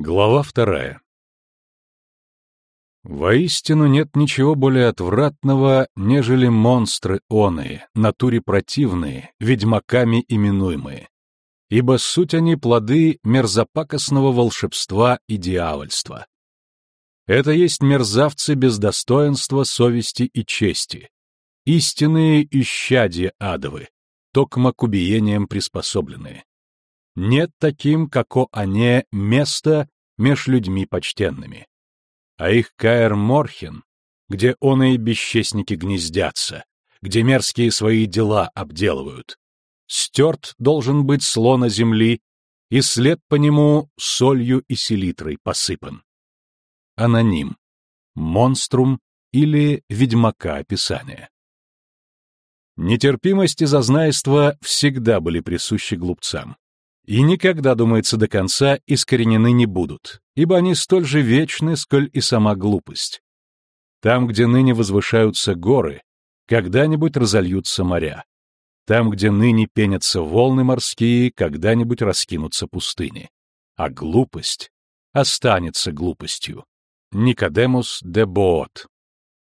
Глава вторая Воистину нет ничего более отвратного, нежели монстры оные, натуре противные, ведьмаками именуемые. Ибо суть они плоды мерзопакостного волшебства и дьявольства. Это есть мерзавцы без достоинства, совести и чести, истинные исчадия адовы, токмо к убиениям приспособленные. Нет таким, како они, места меж людьми почтенными а их Каэр Морхен, где он и бесчестники гнездятся, где мерзкие свои дела обделывают. Стерт должен быть слона земли, и след по нему солью и селитрой посыпан. Аноним. Монструм или ведьмака описания. Нетерпимость и зазнайство всегда были присущи глупцам и никогда, думается, до конца искоренены не будут, ибо они столь же вечны, сколь и сама глупость. Там, где ныне возвышаются горы, когда-нибудь разольются моря. Там, где ныне пенятся волны морские, когда-нибудь раскинутся пустыни. А глупость останется глупостью. Никодемус де Боот.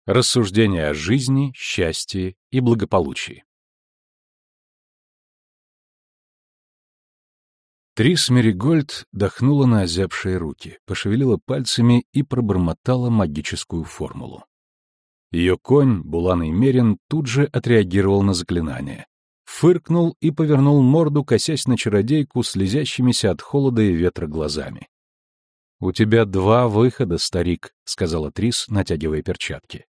Рассуждение о жизни, счастье и благополучии. Трис Меригольд дохнула на озябшие руки, пошевелила пальцами и пробормотала магическую формулу. Ее конь, буланый мерин, тут же отреагировал на заклинание. Фыркнул и повернул морду, косясь на чародейку, слезящимися от холода и ветра глазами. «У тебя два выхода, старик», — сказала Трис, натягивая перчатки.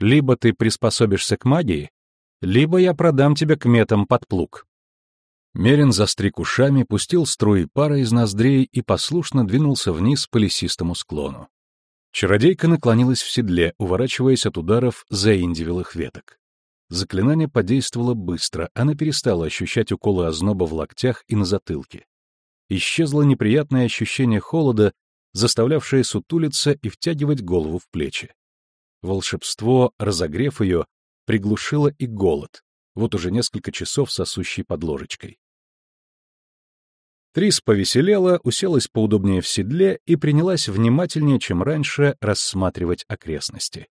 «Либо ты приспособишься к магии, либо я продам тебя к метам под плуг». Мерин застриг ушами, пустил струи пара из ноздрей и послушно двинулся вниз по лесистому склону. Чародейка наклонилась в седле, уворачиваясь от ударов заиндивелых веток. Заклинание подействовало быстро, она перестала ощущать уколы озноба в локтях и на затылке. Исчезло неприятное ощущение холода, заставлявшее сутулиться и втягивать голову в плечи. Волшебство, разогрев ее, приглушило и голод, вот уже несколько часов сосущий под ложечкой. Трис повеселела, уселась поудобнее в седле и принялась внимательнее, чем раньше, рассматривать окрестности.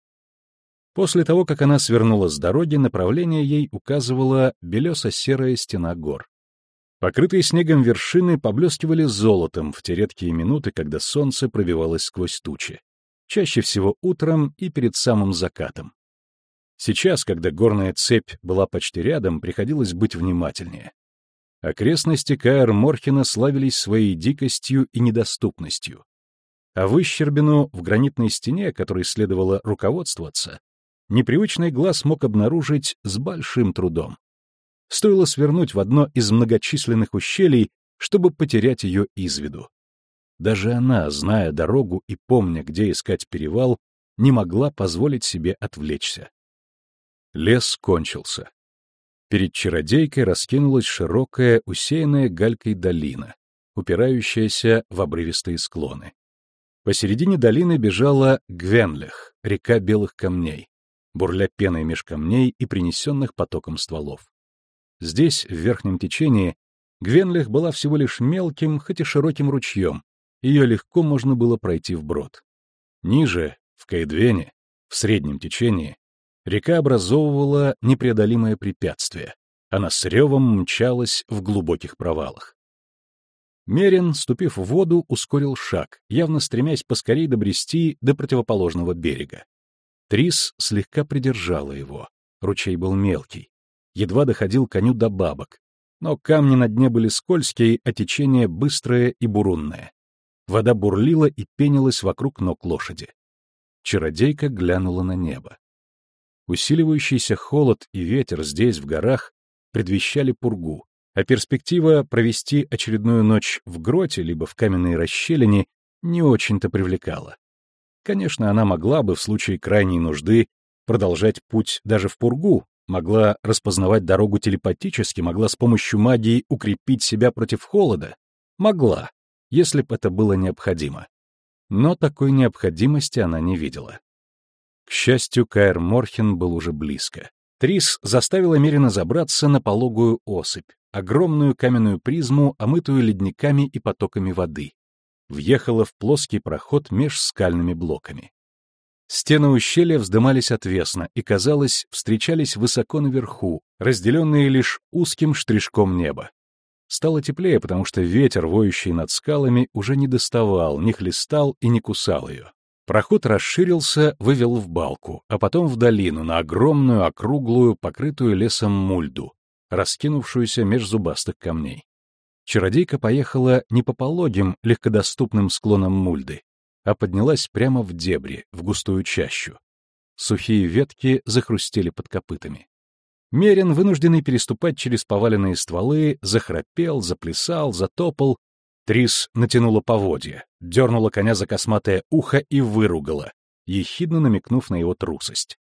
После того, как она свернула с дороги, направление ей указывала белесо-серая стена гор. Покрытые снегом вершины поблескивали золотом в те редкие минуты, когда солнце пробивалось сквозь тучи, чаще всего утром и перед самым закатом. Сейчас, когда горная цепь была почти рядом, приходилось быть внимательнее. Окрестности Каэр Морхена славились своей дикостью и недоступностью. А выщербину в гранитной стене, которой следовало руководствоваться, непривычный глаз мог обнаружить с большим трудом. Стоило свернуть в одно из многочисленных ущелий, чтобы потерять ее из виду. Даже она, зная дорогу и помня, где искать перевал, не могла позволить себе отвлечься. Лес кончился. Перед чародейкой раскинулась широкая, усеянная галькой долина, упирающаяся в обрывистые склоны. Посередине долины бежала Гвенлех, река белых камней, бурля пеной меж камней и принесенных потоком стволов. Здесь, в верхнем течении, Гвенлех была всего лишь мелким, хоть и широким ручьем, ее легко можно было пройти вброд. Ниже, в Каэдвене, в среднем течении, Река образовывала непреодолимое препятствие. Она с ревом мчалась в глубоких провалах. Мерин, ступив в воду, ускорил шаг, явно стремясь поскорей добрести до противоположного берега. Трис слегка придержала его. Ручей был мелкий. Едва доходил коню до бабок. Но камни на дне были скользкие, а течение быстрое и бурунное. Вода бурлила и пенилась вокруг ног лошади. Чародейка глянула на небо. Усиливающийся холод и ветер здесь, в горах, предвещали пургу, а перспектива провести очередную ночь в гроте либо в каменной расщелине не очень-то привлекала. Конечно, она могла бы в случае крайней нужды продолжать путь даже в пургу, могла распознавать дорогу телепатически, могла с помощью магии укрепить себя против холода. Могла, если бы это было необходимо. Но такой необходимости она не видела. К счастью, Каэр Морхен был уже близко. Трис заставила Мерина забраться на пологую осыпь, огромную каменную призму, омытую ледниками и потоками воды. въехала в плоский проход меж скальными блоками. Стены ущелья вздымались отвесно и, казалось, встречались высоко наверху, разделенные лишь узким штришком неба. Стало теплее, потому что ветер, воющий над скалами, уже не доставал, не хлестал и не кусал ее. Проход расширился, вывел в балку, а потом в долину, на огромную, округлую, покрытую лесом мульду, раскинувшуюся меж зубастых камней. Чародейка поехала не по пологим, легкодоступным склонам мульды, а поднялась прямо в дебри, в густую чащу. Сухие ветки захрустели под копытами. Мерин, вынужденный переступать через поваленные стволы, захрапел, заплясал, затопал. Трис натянула поводья, дернула коня за косматое ухо и выругала, ехидно намекнув на его трусость.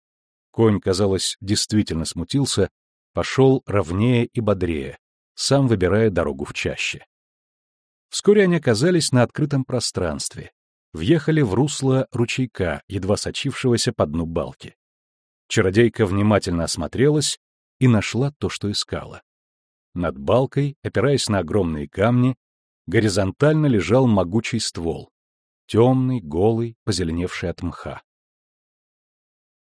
Конь, казалось, действительно смутился, пошел ровнее и бодрее, сам выбирая дорогу в чаще. Вскоре они оказались на открытом пространстве, въехали в русло ручейка, едва сочившегося по дну балки. Чародейка внимательно осмотрелась и нашла то, что искала. Над балкой, опираясь на огромные камни, горизонтально лежал могучий ствол, темный, голый, позеленевший от мха.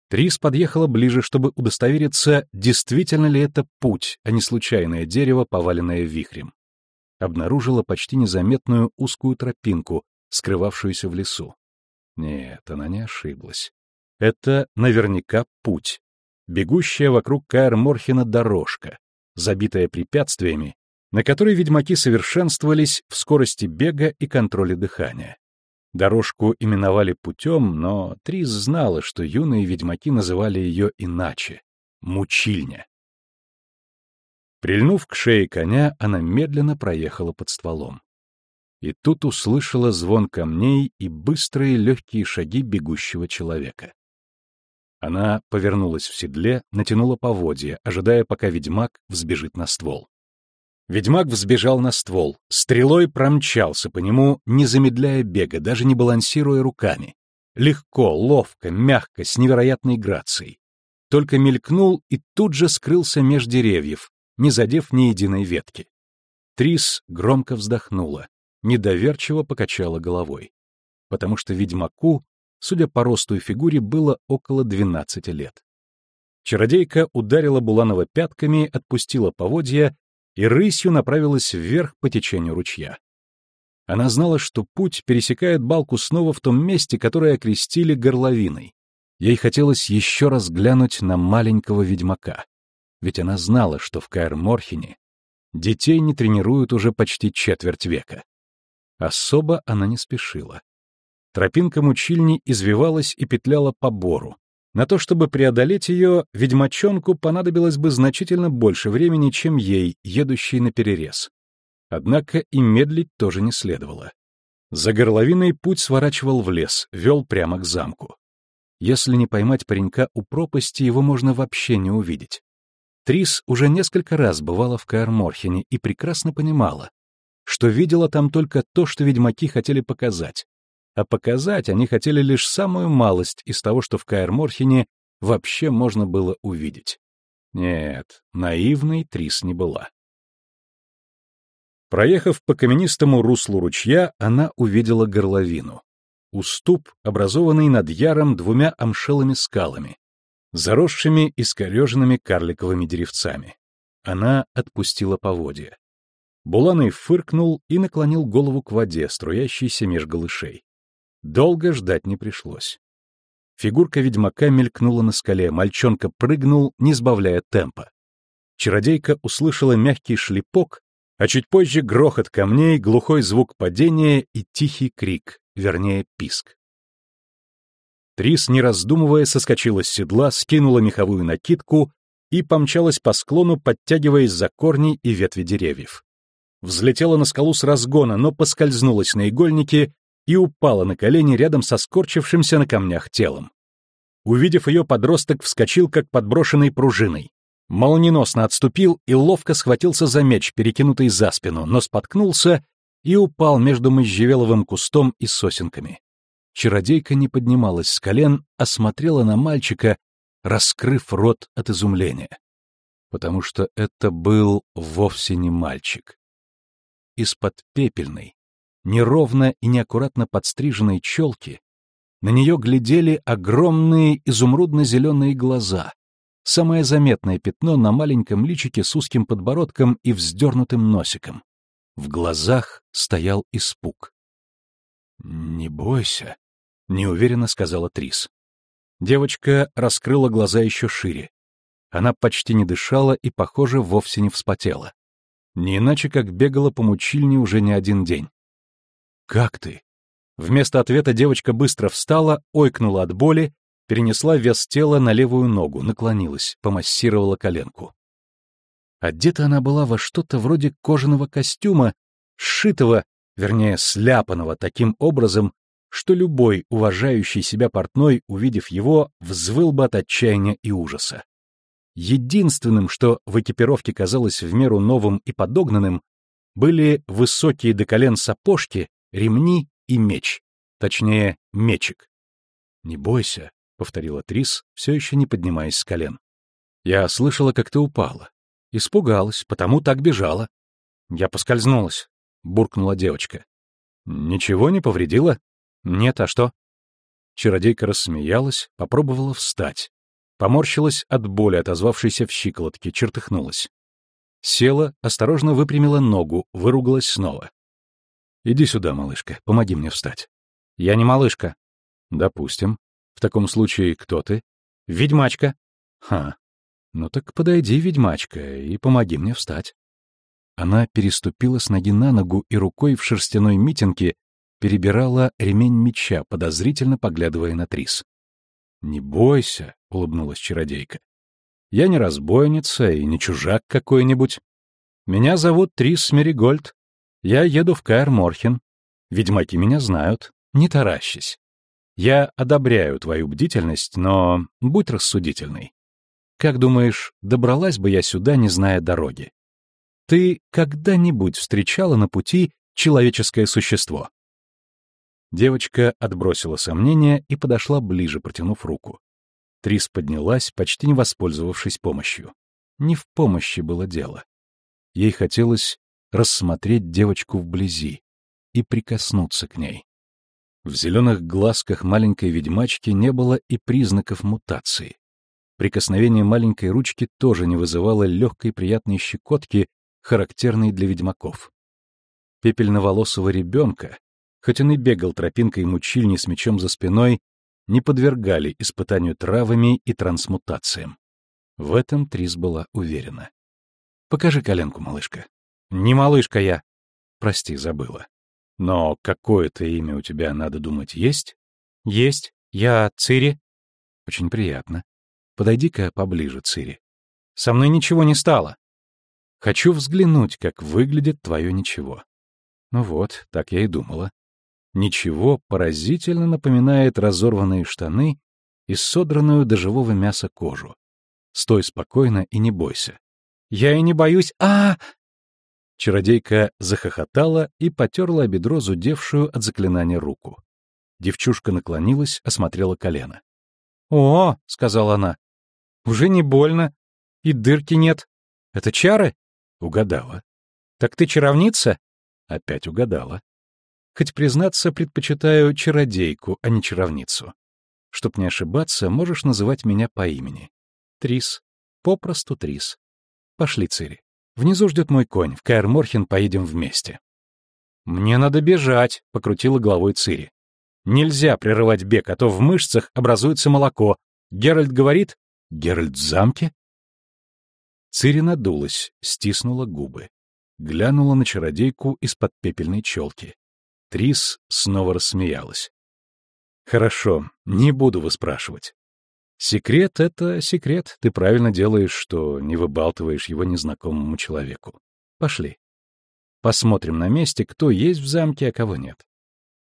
Трис подъехала ближе, чтобы удостовериться, действительно ли это путь, а не случайное дерево, поваленное вихрем. Обнаружила почти незаметную узкую тропинку, скрывавшуюся в лесу. Нет, она не ошиблась. Это наверняка путь, бегущая вокруг Каэр-Морхена дорожка, забитая препятствиями, на которой ведьмаки совершенствовались в скорости бега и контроле дыхания. Дорожку именовали путем, но Трис знала, что юные ведьмаки называли ее иначе — мучильня. Прильнув к шее коня, она медленно проехала под стволом. И тут услышала звон камней и быстрые легкие шаги бегущего человека. Она повернулась в седле, натянула поводья, ожидая, пока ведьмак взбежит на ствол. Ведьмак взбежал на ствол, стрелой промчался по нему, не замедляя бега, даже не балансируя руками. Легко, ловко, мягко, с невероятной грацией. Только мелькнул и тут же скрылся меж деревьев, не задев ни единой ветки. Трис громко вздохнула, недоверчиво покачала головой. Потому что ведьмаку судя по росту и фигуре, было около 12 лет. Чародейка ударила Буланова пятками, отпустила поводья и рысью направилась вверх по течению ручья. Она знала, что путь пересекает балку снова в том месте, которое окрестили горловиной. Ей хотелось еще раз глянуть на маленького ведьмака. Ведь она знала, что в Каэр-Морхене детей не тренируют уже почти четверть века. Особо она не спешила. Тропинка мучильни извивалась и петляла по бору. На то, чтобы преодолеть ее, ведьмачонку понадобилось бы значительно больше времени, чем ей, едущей на перерез. Однако и медлить тоже не следовало. За горловиной путь сворачивал в лес, вел прямо к замку. Если не поймать паренька у пропасти, его можно вообще не увидеть. Трис уже несколько раз бывала в Каэрморхене и прекрасно понимала, что видела там только то, что ведьмаки хотели показать, а показать они хотели лишь самую малость из того, что в Каэр-Морхене вообще можно было увидеть. Нет, наивной Трис не была. Проехав по каменистому руслу ручья, она увидела горловину. Уступ, образованный над яром двумя амшелыми скалами, заросшими искореженными карликовыми деревцами. Она отпустила поводья. Буланый фыркнул и наклонил голову к воде, струящейся меж голышей. Долго ждать не пришлось. Фигурка ведьмака мелькнула на скале, мальчонка прыгнул, не сбавляя темпа. Чародейка услышала мягкий шлепок, а чуть позже грохот камней, глухой звук падения и тихий крик, вернее, писк. Трис, не раздумывая, соскочила с седла, скинула меховую накидку и помчалась по склону, подтягиваясь за корни и ветви деревьев. Взлетела на скалу с разгона, но поскользнулась на игольнике и упала на колени рядом со скорчившимся на камнях телом. Увидев ее, подросток вскочил, как подброшенный пружиной. Молниеносно отступил и ловко схватился за меч, перекинутый за спину, но споткнулся и упал между можжевеловым кустом и сосенками. Чародейка не поднималась с колен, а смотрела на мальчика, раскрыв рот от изумления. Потому что это был вовсе не мальчик. Из-под пепельной, неровно и неаккуратно подстриженной челки, на нее глядели огромные изумрудно-зеленые глаза, самое заметное пятно на маленьком личике с узким подбородком и вздернутым носиком. В глазах стоял испуг. «Не бойся», — неуверенно сказала Трис. Девочка раскрыла глаза еще шире. Она почти не дышала и, похоже, вовсе не вспотела. Не иначе, как бегала по мучильне уже не один день. «Как ты?» Вместо ответа девочка быстро встала, ойкнула от боли, перенесла вес тела на левую ногу, наклонилась, помассировала коленку. Одета она была во что-то вроде кожаного костюма, сшитого, вернее, сляпанного таким образом, что любой уважающий себя портной, увидев его, взвыл бы от отчаяния и ужаса. Единственным, что в экипировке казалось в меру новым и подогнанным, были высокие до колен сапожки, ремни и меч. Точнее, мечик. «Не бойся», — повторила Трис, все еще не поднимаясь с колен. «Я слышала, как ты упала. Испугалась, потому так бежала». «Я поскользнулась», — буркнула девочка. «Ничего не повредила?» «Нет, а что?» Чародейка рассмеялась, попробовала встать. Поморщилась от боли, отозвавшейся в щиколотке, чертыхнулась. Села, осторожно выпрямила ногу, выругалась снова. «Иди сюда, малышка, помоги мне встать». «Я не малышка». «Допустим. В таком случае кто ты?» «Ведьмачка». «Ха. Ну так подойди, ведьмачка, и помоги мне встать». Она переступила с ноги на ногу и рукой в шерстяной митинге перебирала ремень меча, подозрительно поглядывая на Трис. «Не бойся», — улыбнулась чародейка. «Я не разбойница и не чужак какой-нибудь. Меня зовут Трис Меригольд. Я еду в Каэр Морхен. Ведьмаки меня знают. Не таращись. Я одобряю твою бдительность, но будь рассудительный. Как думаешь, добралась бы я сюда, не зная дороги? Ты когда-нибудь встречала на пути человеческое существо?» Девочка отбросила сомнения и подошла ближе, протянув руку. Трис поднялась, почти не воспользовавшись помощью. Не в помощи было дело. Ей хотелось рассмотреть девочку вблизи и прикоснуться к ней. В зеленых глазках маленькой ведьмачки не было и признаков мутации. Прикосновение маленькой ручки тоже не вызывало легкой приятной щекотки, характерной для ведьмаков. Пепельноволосого ребенка, хоть он и бегал тропинкой мучильни с мечом за спиной, не подвергали испытанию травами и трансмутациям. В этом Трис была уверена. «Покажи коленку, малышка». «Не малышка я». «Прости, забыла. Но какое-то имя у тебя, надо думать, есть?» «Есть. Я Цири». «Очень приятно. Подойди-ка поближе, Цири. Со мной ничего не стало. Хочу взглянуть, как выглядит твое ничего». Ну вот, так я и думала. Ничего поразительно напоминает разорванные штаны и содранную до живого мяса кожу. Стой спокойно и не бойся. Я и не боюсь. А, -а, -а Чародейка захохотала и потерла бедро зудевшую от заклинания руку. Девчушка наклонилась, осмотрела колено. «О!» — сказала она. «Уже не больно. И дырки нет. Это чары?» «Угадала». «Так ты чаровница?» «Опять угадала». Хоть, признаться, предпочитаю чародейку, а не чаровницу. Чтоб не ошибаться, можешь называть меня по имени. Трис. Попросту Трис. Пошли, Цири. Внизу ждет мой конь, в Каэр Морхен поедем вместе. «Мне надо бежать», — покрутила головой Цири. «Нельзя прерывать бег, а то в мышцах образуется молоко. Геральт говорит...» «Геральт в замке?» Цири надулась, стиснула губы. Глянула на чародейку из-под пепельной челки. Трис снова рассмеялась. «Хорошо, не буду выспрашивать. Секрет — это секрет. Ты правильно делаешь, что не выбалтываешь его незнакомому человеку. Пошли. Посмотрим на месте, кто есть в замке, а кого нет.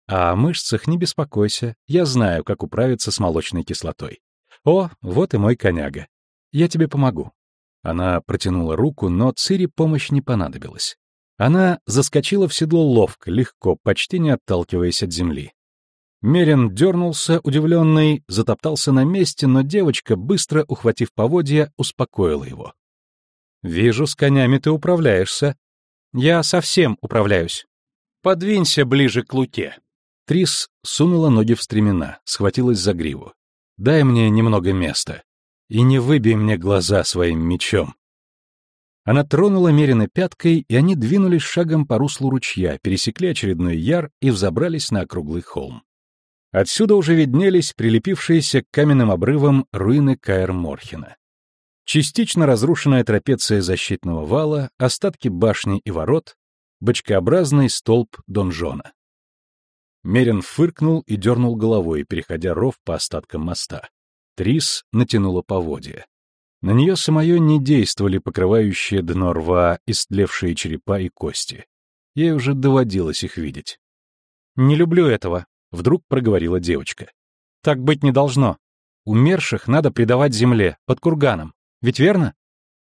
А о мышцах не беспокойся. Я знаю, как управиться с молочной кислотой. О, вот и мой коняга. Я тебе помогу». Она протянула руку, но Цири помощь не понадобилась. Она заскочила в седло ловко, легко, почти не отталкиваясь от земли. Мерин дернулся, удивленный, затоптался на месте, но девочка, быстро ухватив поводья, успокоила его. «Вижу, с конями ты управляешься». «Я совсем управляюсь». подвинься ближе к луке. Трис сунула ноги в стремена, схватилась за гриву. «Дай мне немного места. И не выбей мне глаза своим мечом». Она тронула Мерина пяткой, и они двинулись шагом по руслу ручья, пересекли очередной яр и взобрались на округлый холм. Отсюда уже виднелись прилепившиеся к каменным обрывам руины Каэр-Морхена. Частично разрушенная трапеция защитного вала, остатки башни и ворот, бочкообразный столб донжона. Мерин фыркнул и дернул головой, переходя ров по остаткам моста. Трис натянула поводья. На нее самое не действовали покрывающие дно рва истлевшие черепа и кости. Ей уже доводилось их видеть. «Не люблю этого», — вдруг проговорила девочка. «Так быть не должно. Умерших надо предавать земле, под курганом. Ведь верно?»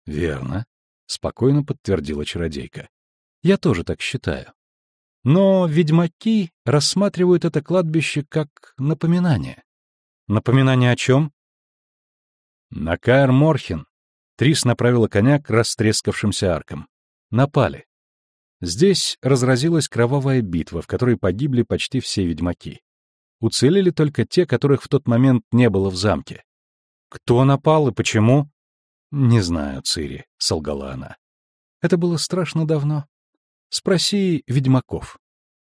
«Верно», — спокойно подтвердила чародейка. «Я тоже так считаю. Но ведьмаки рассматривают это кладбище как напоминание». «Напоминание о чем?» На Каэр Морхен Трис направила коня к растрескавшимся аркам. Напали. Здесь разразилась кровавая битва, в которой погибли почти все ведьмаки. Уцелели только те, которых в тот момент не было в замке. Кто напал и почему? Не знаю, Цири, солгала она. Это было страшно давно. Спроси ведьмаков.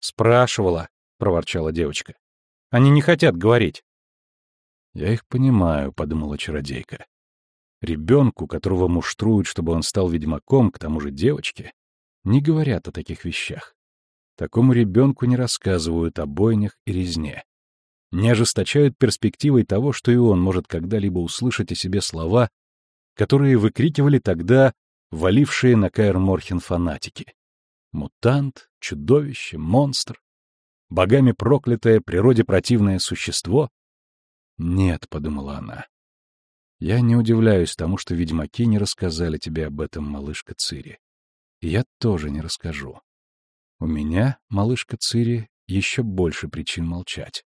Спрашивала, проворчала девочка. Они не хотят говорить. «Я их понимаю», — подумала чародейка. Ребенку, которого муштруют, чтобы он стал ведьмаком, к тому же девочке, не говорят о таких вещах. Такому ребенку не рассказывают о бойнях и резне. Не ожесточают перспективой того, что и он может когда-либо услышать о себе слова, которые выкрикивали тогда валившие на Каэр Морхен фанатики. Мутант, чудовище, монстр, богами проклятое, природе противное существо, «Нет», — подумала она. «Я не удивляюсь тому, что ведьмаки не рассказали тебе об этом, малышка Цири. Я тоже не расскажу. У меня, малышка Цири, еще больше причин молчать.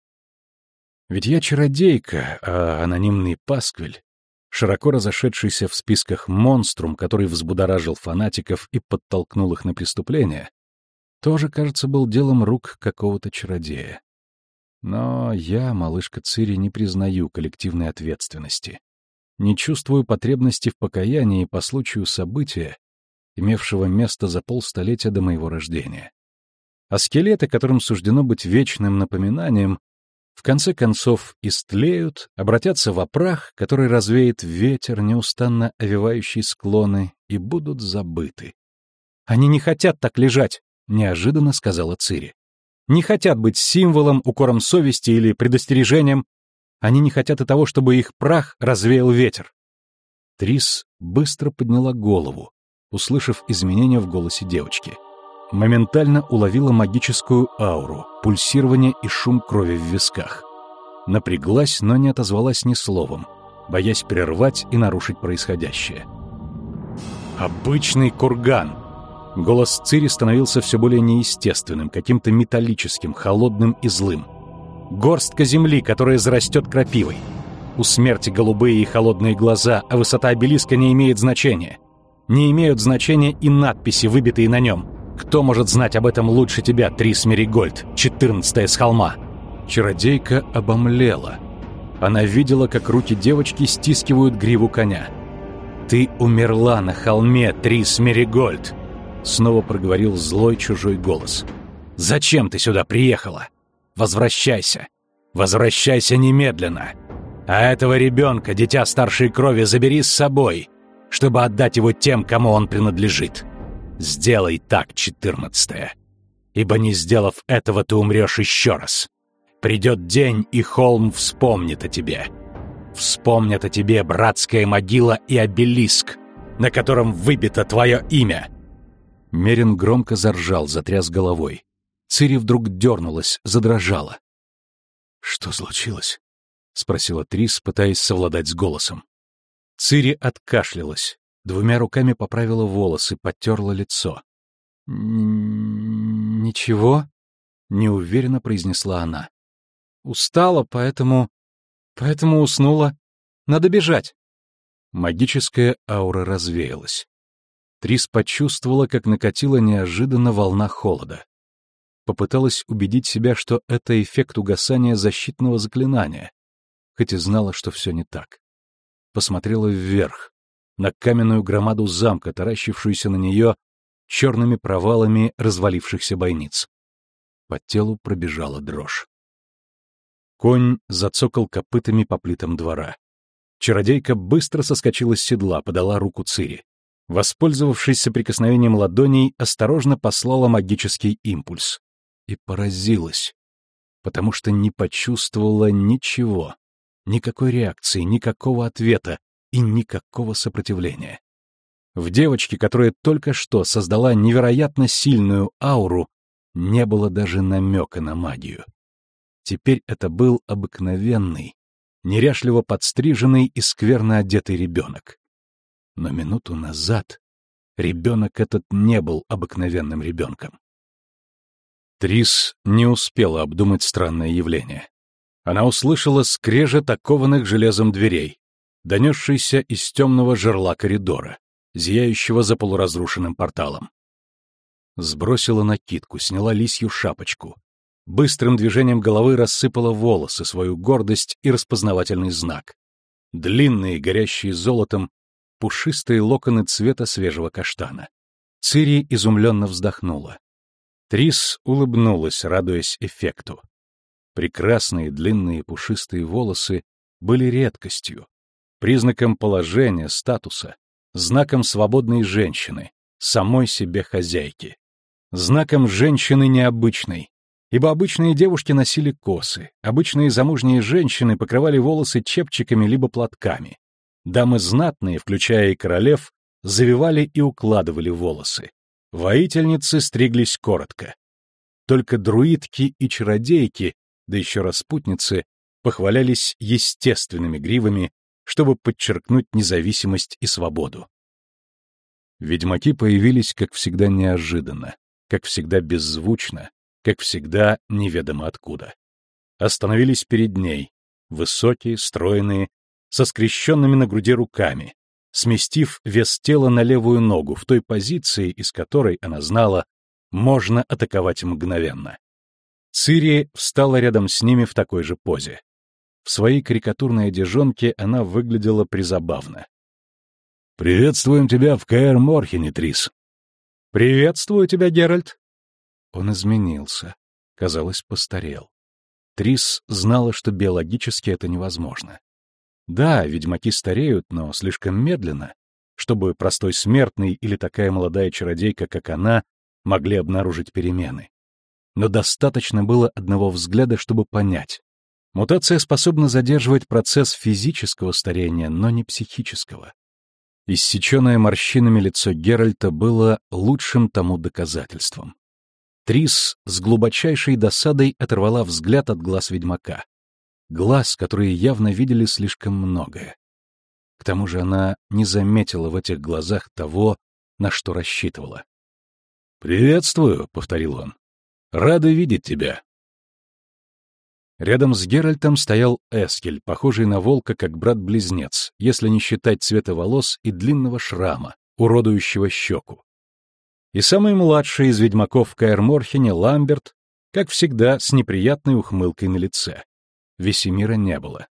Ведь я чародейка, а анонимный пасквиль, широко разошедшийся в списках монструм, который взбудоражил фанатиков и подтолкнул их на преступление, тоже, кажется, был делом рук какого-то чародея. Но я, малышка Цири, не признаю коллективной ответственности. Не чувствую потребности в покаянии по случаю события, имевшего место за полстолетия до моего рождения. А скелеты, которым суждено быть вечным напоминанием, в конце концов истлеют, обратятся в прах, который развеет ветер, неустанно овивающий склоны, и будут забыты. «Они не хотят так лежать», — неожиданно сказала Цири не хотят быть символом, укором совести или предостережением. Они не хотят и того, чтобы их прах развеял ветер. Трис быстро подняла голову, услышав изменения в голосе девочки. Моментально уловила магическую ауру, пульсирование и шум крови в висках. Напряглась, но не отозвалась ни словом, боясь прервать и нарушить происходящее. «Обычный курган!» Голос Цири становился все более неестественным, каким-то металлическим, холодным и злым. Горстка земли, которая зарастет крапивой. У смерти голубые и холодные глаза, а высота обелиска не имеет значения. Не имеют значения и надписи, выбитые на нем. Кто может знать об этом лучше тебя, Трис Меригольд, четырнадцатая с холма? Чародейка обомлела. Она видела, как руки девочки стискивают гриву коня. «Ты умерла на холме, Трис Меригольд!» Снова проговорил злой чужой голос. «Зачем ты сюда приехала? Возвращайся! Возвращайся немедленно! А этого ребенка, дитя старшей крови, забери с собой, чтобы отдать его тем, кому он принадлежит. Сделай так, четырнадцатое. Ибо не сделав этого, ты умрешь еще раз. Придет день, и холм вспомнит о тебе. Вспомнят о тебе братская могила и обелиск, на котором выбито твое имя — Мерин громко заржал, затряс головой. Цири вдруг дернулась, задрожала. «Что случилось?» — спросила Трис, пытаясь совладать с голосом. Цири откашлялась, двумя руками поправила волосы, потерла лицо. «Ничего?» — неуверенно произнесла она. «Устала, поэтому... поэтому уснула. Надо бежать». Магическая аура развеялась. Трис почувствовала, как накатила неожиданно волна холода. попыталась убедить себя, что это эффект угасания защитного заклинания, хоть и знала, что все не так. Посмотрела вверх, на каменную громаду замка, таращившуюся на нее черными провалами развалившихся бойниц. По телу пробежала дрожь. Конь зацокал копытами по плитам двора. Чародейка быстро соскочила с седла, подала руку Цири. Воспользовавшись соприкосновением ладоней, осторожно послала магический импульс. И поразилась, потому что не почувствовала ничего, никакой реакции, никакого ответа и никакого сопротивления. В девочке, которая только что создала невероятно сильную ауру, не было даже намека на магию. Теперь это был обыкновенный, неряшливо подстриженный и скверно одетый ребенок. Но минуту назад ребенок этот не был обыкновенным ребенком. Трис не успела обдумать странное явление. Она услышала скрежет окованных железом дверей, донесшийся из темного жерла коридора, зияющего за полуразрушенным порталом. Сбросила накидку, сняла лисью шапочку, быстрым движением головы рассыпала волосы, свою гордость и распознавательный знак. Длинные, горящие золотом, пушистые локоны цвета свежего каштана. Цири изумленно вздохнула. Трис улыбнулась, радуясь эффекту. Прекрасные длинные пушистые волосы были редкостью, признаком положения, статуса, знаком свободной женщины, самой себе хозяйки, знаком женщины необычной, ибо обычные девушки носили косы, обычные замужние женщины покрывали волосы чепчиками либо платками. Дамы знатные, включая и королев, завивали и укладывали волосы. Воительницы стриглись коротко. Только друидки и чародейки, да еще распутницы, похвалялись естественными гривами, чтобы подчеркнуть независимость и свободу. Ведьмаки появились, как всегда, неожиданно, как всегда беззвучно, как всегда, неведомо откуда. Остановились перед ней, высокие, стройные, со скрещенными на груди руками, сместив вес тела на левую ногу в той позиции, из которой, она знала, можно атаковать мгновенно. Цири встала рядом с ними в такой же позе. В своей карикатурной одежонке она выглядела призабавно. «Приветствуем тебя в Каэр Морхене, Трис». «Приветствую тебя, Геральт», он изменился, казалось, постарел. Трис знала, что биологически это невозможно. Да, ведьмаки стареют, но слишком медленно, чтобы простой смертный или такая молодая чародейка, как она, могли обнаружить перемены. Но достаточно было одного взгляда, чтобы понять. Мутация способна задерживать процесс физического старения, но не психического. Иссеченное морщинами лицо Геральта было лучшим тому доказательством. Трис с глубочайшей досадой оторвала взгляд от глаз ведьмака. Глаз, которые явно видели слишком многое. К тому же она не заметила в этих глазах того, на что рассчитывала. «Приветствую», — повторил он. «Рада видеть тебя». Рядом с Геральтом стоял Эскель, похожий на волка как брат-близнец, если не считать цвета волос и длинного шрама, уродующего щеку и самый младший из ведьмаков в Каэр-Морхене, Ламберт, как всегда, с неприятной ухмылкой на лице. Весемира не было.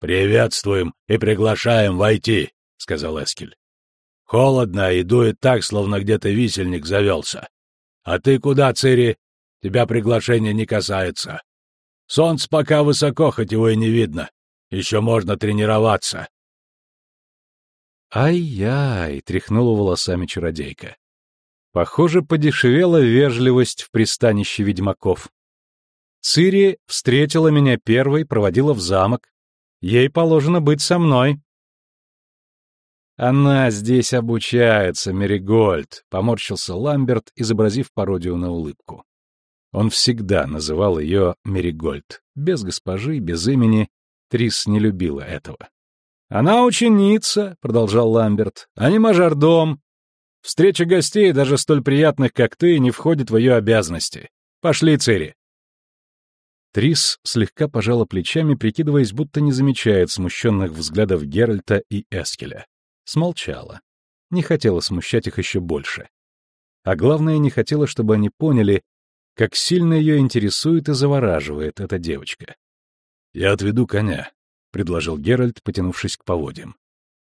«Приветствуем и приглашаем войти», — сказал Эскель. «Холодно и дует так, словно где-то висельник завелся. А ты куда, Цири? Тебя приглашение не касается. Солнце пока высоко, хоть его и не видно. Еще можно тренироваться». «Ай-яй!» — тряхнула волосами чародейка. Похоже, подешевела вежливость в пристанище ведьмаков. Цири встретила меня первой, проводила в замок. Ей положено быть со мной. «Она здесь обучается, Меригольд», — поморщился Ламберт, изобразив пародию на улыбку. Он всегда называл ее Меригольд. Без госпожи, без имени. Трис не любила этого. «Она ученица», — продолжал Ламберт, — «а не мажордом. Встреча гостей, даже столь приятных, как ты, не входит в ее обязанности. Пошли, Цири. Трис слегка пожала плечами, прикидываясь, будто не замечает смущенных взглядов Геральта и Эскеля. Смолчала. Не хотела смущать их еще больше. А главное, не хотела, чтобы они поняли, как сильно ее интересует и завораживает эта девочка. «Я отведу коня», — предложил Геральт, потянувшись к поводьям.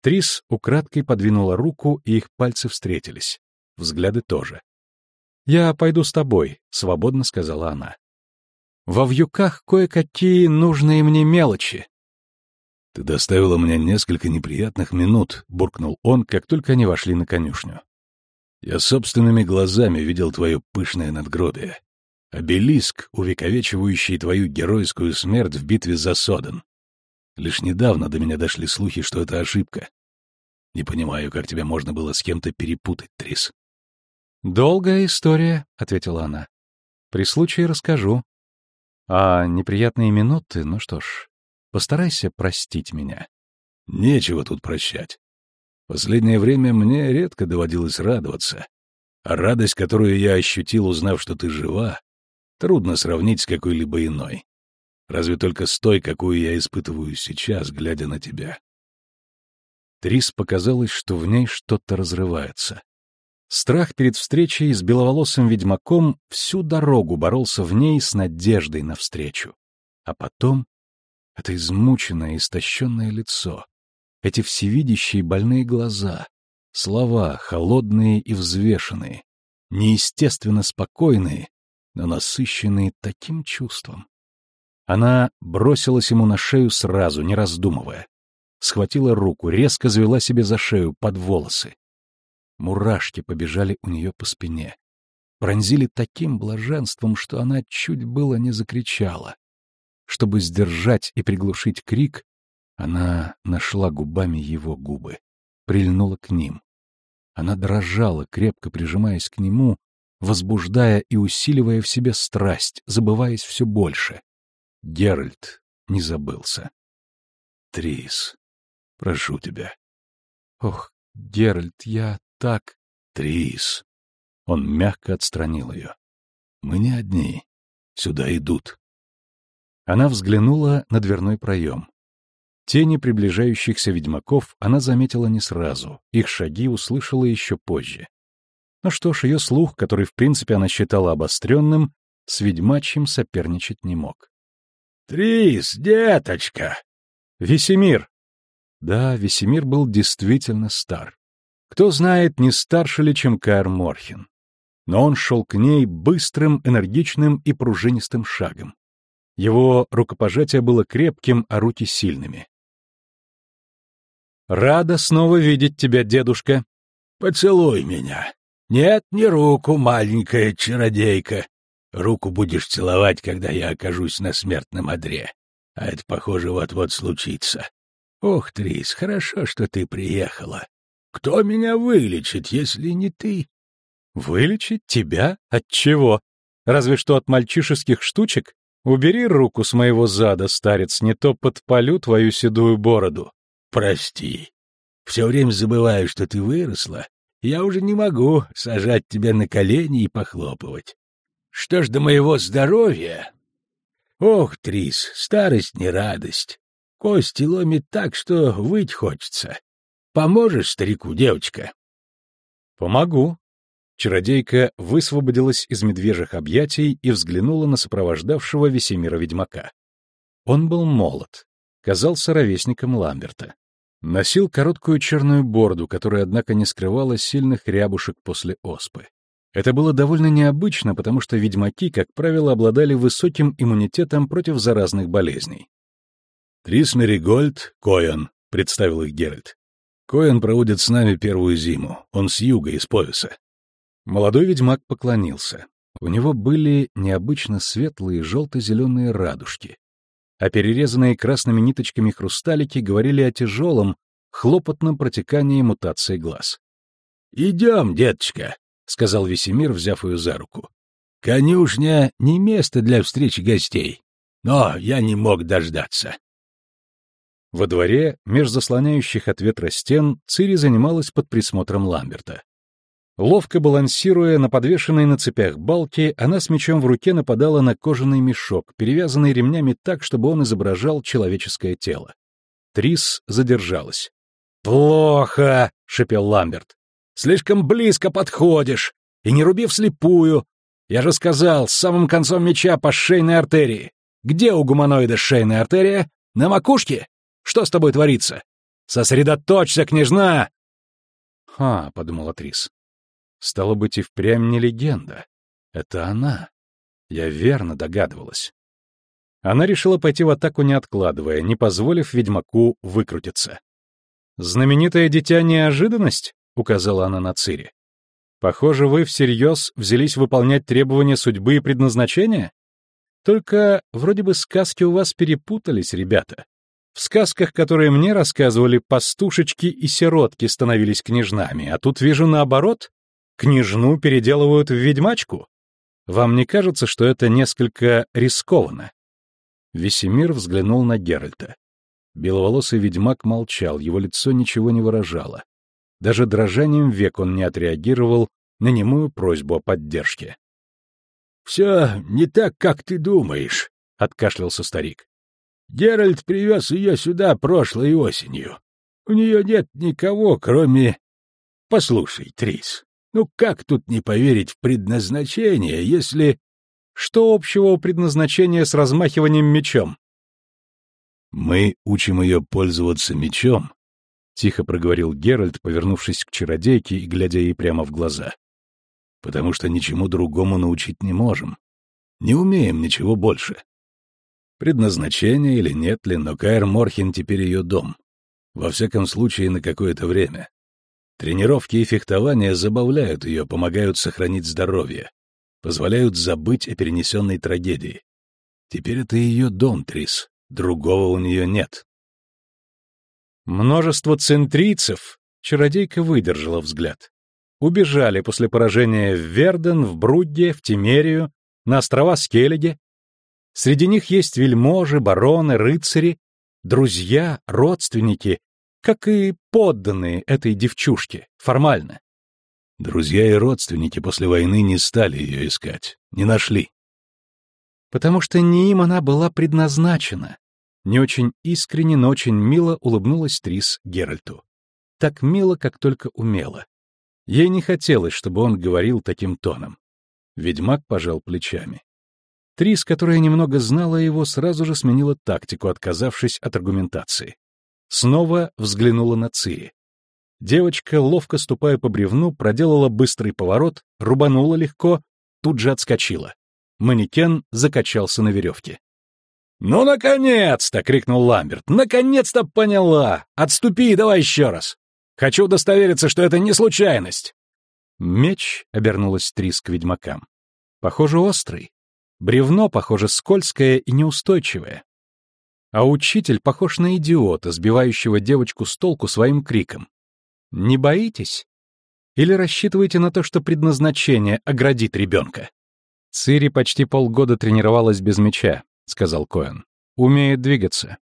Трис украдкой подвинула руку, и их пальцы встретились. Взгляды тоже. «Я пойду с тобой», — свободно сказала она. «Во вьюках кое-какие нужные мне мелочи». «Ты доставила мне несколько неприятных минут», — буркнул он, как только они вошли на конюшню. «Я собственными глазами видел твое пышное надгробие. Обелиск, увековечивающий твою геройскую смерть в битве за Соден. Лишь недавно до меня дошли слухи, что это ошибка. Не понимаю, как тебя можно было с кем-то перепутать, Трис. «Долгая история», — ответила она. «При случае расскажу. А неприятные минуты, ну что ж, постарайся простить меня». «Нечего тут прощать. Последнее время мне редко доводилось радоваться. А радость, которую я ощутил, узнав, что ты жива, трудно сравнить с какой-либо иной. Разве только с той, какую я испытываю сейчас, глядя на тебя. Трис показалось, что в ней что-то разрывается. Страх перед встречей с беловолосым ведьмаком всю дорогу боролся в ней с надеждой навстречу. А потом это измученное, истощенное лицо, эти всевидящие больные глаза, слова, холодные и взвешенные, неестественно спокойные, но насыщенные таким чувством. Она бросилась ему на шею сразу, не раздумывая. Схватила руку, резко завела себе за шею, под волосы. Мурашки побежали у нее по спине. Пронзили таким блаженством, что она чуть было не закричала. Чтобы сдержать и приглушить крик, она нашла губами его губы, прильнула к ним. Она дрожала, крепко прижимаясь к нему, возбуждая и усиливая в себе страсть, забываясь все больше. Геральт не забылся. Трис, прошу тебя. Ох, Геральт, я так... Трис. Он мягко отстранил ее. Мы не одни. Сюда идут. Она взглянула на дверной проем. Тени приближающихся ведьмаков она заметила не сразу, их шаги услышала еще позже. Ну что ж, ее слух, который в принципе она считала обостренным, с ведьмачьим соперничать не мог. «Трис, деточка!» «Весемир!» Да, Весемир был действительно стар. Кто знает, не старше ли, чем Каэр Морхин. Но он шел к ней быстрым, энергичным и пружинистым шагом. Его рукопожатие было крепким, а руки сильными. «Рада снова видеть тебя, дедушка!» «Поцелуй меня!» «Нет, не руку, маленькая чародейка. Руку будешь целовать, когда я окажусь на смертном одре. А это, похоже, вот-вот случится. Ох, Трис, хорошо, что ты приехала. Кто меня вылечит, если не ты? Вылечить тебя? От чего? Разве что от мальчишеских штучек? Убери руку с моего зада, старец, не то подпалю твою седую бороду. Прости. Все время забываю, что ты выросла. Я уже не могу сажать тебя на колени и похлопывать. Что ж до моего здоровья? Ох, Трис, старость не радость. Кости ломит так, что выть хочется. Поможешь старику, девочка? Помогу. Чародейка высвободилась из медвежьих объятий и взглянула на сопровождавшего Весемира ведьмака. Он был молод, казался ровесником Ламберта. Носил короткую черную бороду, которая, однако, не скрывала сильных рябушек после оспы. Это было довольно необычно, потому что ведьмаки, как правило, обладали высоким иммунитетом против заразных болезней. «Трис Меригольд, Коэн», — представил их Геральт. «Коэн проводит с нами первую зиму. Он с юга, из пояса». Молодой ведьмак поклонился. У него были необычно светлые желто-зеленые радужки, а перерезанные красными ниточками хрусталики говорили о тяжелом, хлопотном протекании мутации глаз. «Идем, деточка», — сказал Весемир, взяв ее за руку. «Конюшня — не место для встречи гостей, но я не мог дождаться». Во дворе, меж заслоняющих от ветра стен, Цири занималась под присмотром Ламберта. Ловко балансируя на подвешенной на цепях балке, она с мечом в руке нападала на кожаный мешок, перевязанный ремнями так, чтобы он изображал человеческое тело. Трис задержалась. «Плохо!» — шепел Ламберт. Слишком близко подходишь, и не руби вслепую. Я же сказал, с самым концом меча по шейной артерии. Где у гуманоида шейная артерия? На макушке? Что с тобой творится? Сосредоточься, княжна!» «Ха», — подумала Трис. «Стало быть, и впрямь не легенда. Это она. Я верно догадывалась». Она решила пойти в атаку, не откладывая, не позволив ведьмаку выкрутиться. «Знаменитое дитя неожиданность?» — указала она на Цири. «Похоже, вы всерьез взялись выполнять требования судьбы и предназначения? Только вроде бы сказки у вас перепутались, ребята. В сказках, которые мне рассказывали, пастушечки и сиротки становились княжнами, а тут вижу наоборот. Княжну переделывают в ведьмачку. Вам не кажется, что это несколько рискованно?» Весемир взглянул на Геральта. Беловолосый ведьмак молчал, его лицо ничего не выражало. Даже дрожанием век он не отреагировал на немую просьбу о поддержке. — Все не так, как ты думаешь, — откашлялся старик. Геральт привез ее сюда прошлой осенью. У нее нет никого, кроме... Послушай, Трис, ну как тут не поверить в предназначение, если... Что общего у предназначения с размахиванием мечом? Мы учим ее пользоваться мечом, — тихо проговорил Геральт, повернувшись к чародейке и глядя ей прямо в глаза. «Потому что ничему другому научить не можем. Не умеем ничего больше. Предназначение или нет ли, но Каэр Морхин теперь ее дом. Во всяком случае, на какое-то время. Тренировки и фехтование забавляют ее, помогают сохранить здоровье, позволяют забыть о перенесенной трагедии. Теперь это ее дом, Трис, другого у нее нет. Множество центрийцев, чародейка выдержала взгляд, убежали после поражения в Верден, в Брудде, в Тимерию, на острова Скеллиге, Среди них есть вельможи, бароны, рыцари, друзья, родственники, как и подданные этой девчушке, формально. Друзья и родственники после войны не стали ее искать, не нашли. Потому что не им она была предназначена. Не очень искренне, но очень мило улыбнулась Трис Геральту. Так мило, как только умела. Ей не хотелось, чтобы он говорил таким тоном. Ведьмак пожал плечами. Трис, которая немного знала его, сразу же сменила тактику, отказавшись от аргументации. Снова взглянула на Цири. Девочка, ловко ступая по бревну, проделала быстрый поворот, рубанула легко, тут же отскочила. Манекен закачался на веревке. «Ну, наконец-то!» — крикнул Ламберт. «Наконец-то поняла! Отступи, давай еще раз! Хочу удостовериться, что это не случайность!» Меч обернулась Трис к ведьмакам. Похоже, острый. Бревно, похоже, скользкое и неустойчивое. А учитель похож на идиота, сбивающего девочку с толку своим криком. Не боитесь? Или рассчитываете на то, что предназначение оградит ребенка? Цири почти полгода тренировалась без меча, сказал Коэн. Умеет двигаться.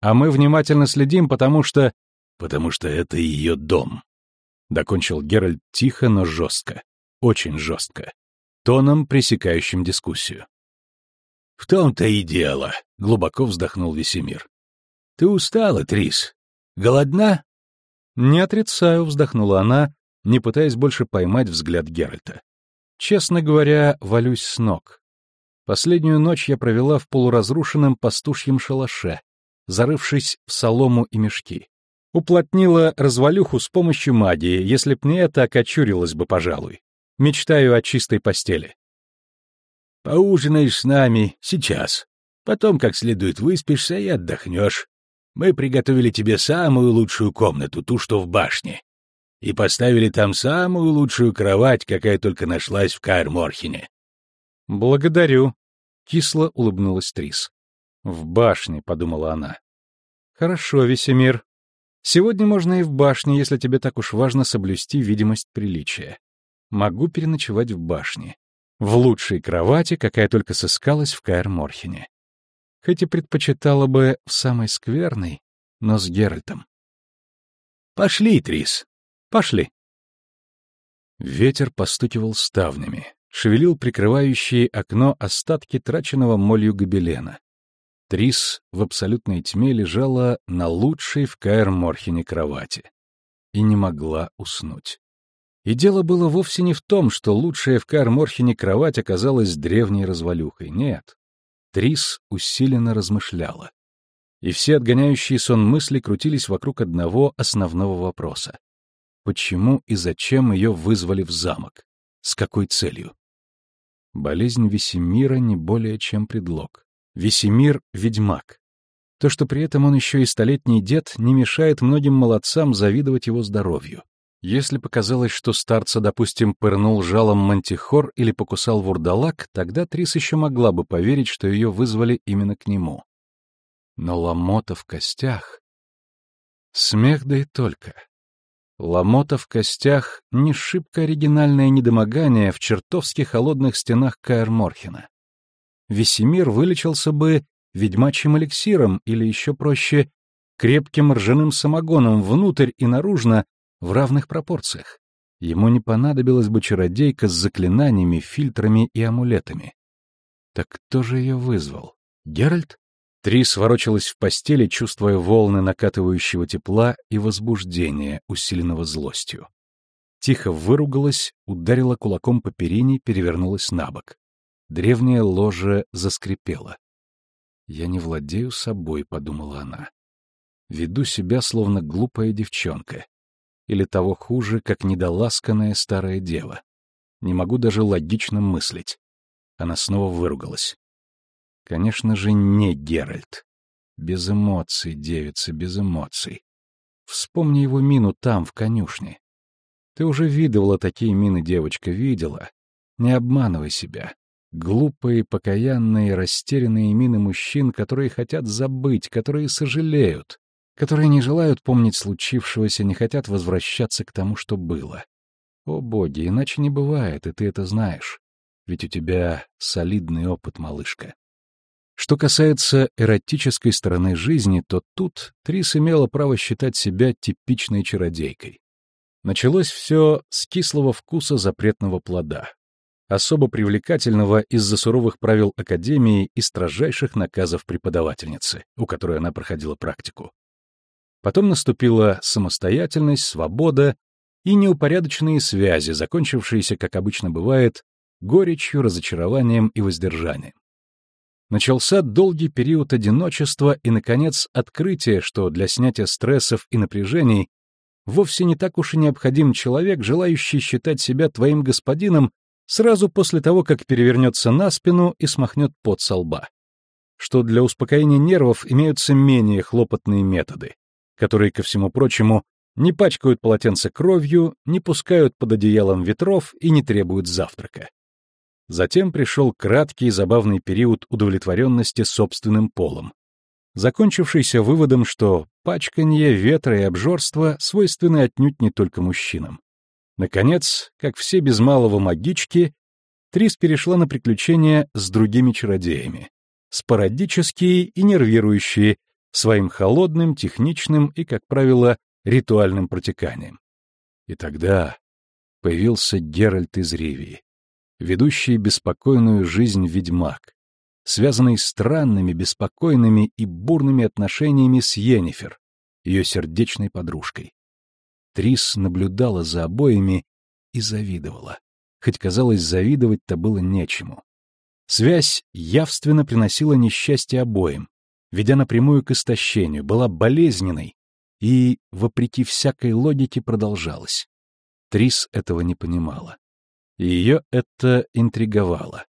А мы внимательно следим, потому что... Потому что это ее дом. Докончил Геральт тихо, но жестко. Очень жестко. Тоном, пресекающим дискуссию. В том-то и дело, — глубоко вздохнул Весемир. Ты устала, Трис? Голодна? Не отрицаю, — вздохнула она, не пытаясь больше поймать взгляд Геральта. Честно говоря, валюсь с ног. Последнюю ночь я провела в полуразрушенном пастушьем шалаше, зарывшись в солому и мешки. Уплотнила развалюху с помощью магии, если б не это, окочурилась бы, пожалуй. Мечтаю о чистой постели. Поужинаешь с нами сейчас. Потом как следует выспишься и отдохнешь. Мы приготовили тебе самую лучшую комнату, ту, что в башне. И поставили там самую лучшую кровать, какая только нашлась в Каэр-Морхене. Благодарю. Кисло улыбнулась Трис. В башне, подумала она. Хорошо, Весемир. Сегодня можно и в башне, если тебе так уж важно соблюсти видимость приличия. Могу переночевать в башне в лучшей кровати, какая только сыскалась в Каэр-Морхене. Хоть и предпочитала бы в самой скверной, но с Геральтом. «Пошли, Трис, пошли». Ветер постукивал ставнями, шевелил прикрывающие окно остатки траченного молью гобелена. Трис в абсолютной тьме лежала на лучшей в Каэр-Морхене кровати и не могла уснуть. И дело было вовсе не в том, что лучшая в Кар-Морхене кровать оказалась древней развалюхой. Нет. Трис усиленно размышляла. И все отгоняющие сон мысли крутились вокруг одного основного вопроса. Почему и зачем ее вызвали в замок? С какой целью? Болезнь Весемира не более чем предлог. Весемир — ведьмак. То, что при этом он еще и столетний дед, не мешает многим молодцам завидовать его здоровью. Если показалось, что старца, допустим, пырнул жалом мантихор или покусал вурдалак, тогда Трис еще могла бы поверить, что ее вызвали именно к нему. Но ломота в костях... Смех да и только. Ломота в костях — не шибко оригинальное недомогание в чертовски холодных стенах Каэр-Морхена. Весемир вылечился бы ведьмачьим эликсиром или, еще проще, крепким ржаным самогоном внутрь и наружно в равных пропорциях. Ему не понадобилась бы чародейка с заклинаниями, фильтрами и амулетами. Так кто же ее вызвал? Геральт? Трис ворочалась в постели, чувствуя волны накатывающего тепла и возбуждения, усиленного злостью. Тихо выругалась, ударила кулаком по перине, перевернулась на бок. Древнее ложе заскрипело. «Я не владею собой», — подумала она. «Веду себя, словно глупая девчонка. Или того хуже, как недоласканная старая дева. Не могу даже логично мыслить». Она снова выругалась. Конечно же, не Геральт. Без эмоций, девица, без эмоций. Вспомни его мину там, в конюшне. Ты уже видывала такие мины, девочка, видела. Не обманывай себя. Глупые, покаянные, растерянные мины мужчин, которые хотят забыть, которые сожалеют, которые не желают помнить случившегося, не хотят возвращаться к тому, что было. О боги, иначе не бывает, и ты это знаешь. Ведь у тебя солидный опыт, малышка. Что касается эротической стороны жизни, то тут Трис имела право считать себя типичной чародейкой. Началось все с кислого вкуса запретного плода, особо привлекательного из-за суровых правил Академии и строжайших наказов преподавательницы, у которой она проходила практику. Потом наступила самостоятельность, свобода и неупорядоченные связи, закончившиеся, как обычно бывает, горечью, разочарованием и воздержанием. Начался долгий период одиночества и, наконец, открытие, что для снятия стрессов и напряжений вовсе не так уж и необходим человек, желающий считать себя твоим господином сразу после того, как перевернется на спину и смахнет пот со лба. Что для успокоения нервов имеются менее хлопотные методы, которые, ко всему прочему, не пачкают полотенце кровью, не пускают под одеялом ветров и не требуют завтрака. Затем пришел краткий забавный период удовлетворенности собственным полом, закончившийся выводом, что пачканье, ветра и обжорство свойственны отнюдь не только мужчинам. Наконец, как все без малого магички, Трис перешла на приключения с другими чародеями, спорадические и нервирующие, своим холодным, техничным и, как правило, ритуальным протеканием. И тогда появился Геральт из Ривии ведущий беспокойную жизнь ведьмак, связанный странными, беспокойными и бурными отношениями с Йеннифер, ее сердечной подружкой. Трис наблюдала за обоими и завидовала, хоть, казалось, завидовать-то было нечему. Связь явственно приносила несчастье обоим, ведя напрямую к истощению, была болезненной и, вопреки всякой логике, продолжалась. Трис этого не понимала. Ее это интриговало.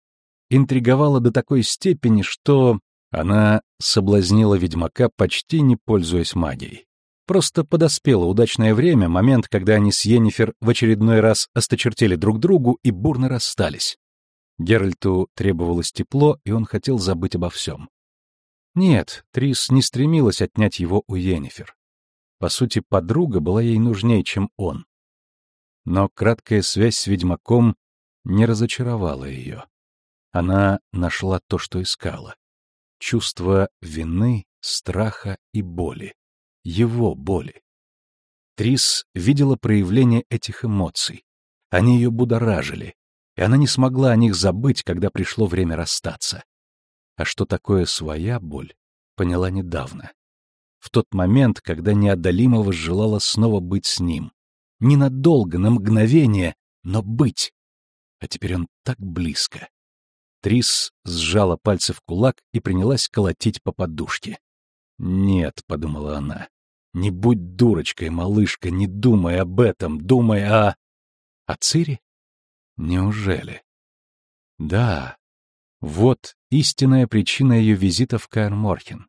Интриговало до такой степени, что она соблазнила ведьмака, почти не пользуясь магией. Просто подоспело удачное время, момент, когда они с Йеннифер в очередной раз осточертели друг другу и бурно расстались. Геральту требовалось тепло, и он хотел забыть обо всем. Нет, Трис не стремилась отнять его у Йеннифер. По сути, подруга была ей нужнее, чем он. Но краткая связь с ведьмаком не разочаровала ее. Она нашла то, что искала. Чувство вины, страха и боли. Его боли. Трис видела проявление этих эмоций. Они ее будоражили, и она не смогла о них забыть, когда пришло время расстаться. А что такое своя боль, поняла недавно. В тот момент, когда неодолимо возжелала снова быть с ним, ненадолго, на мгновение, но быть. А теперь он так близко. Трис сжала пальцы в кулак и принялась колотить по подушке. «Нет», — подумала она, — «не будь дурочкой, малышка, не думай об этом, думай о...» «О Цири? Неужели?» «Да, вот истинная причина ее визита в Каэр-Морхен.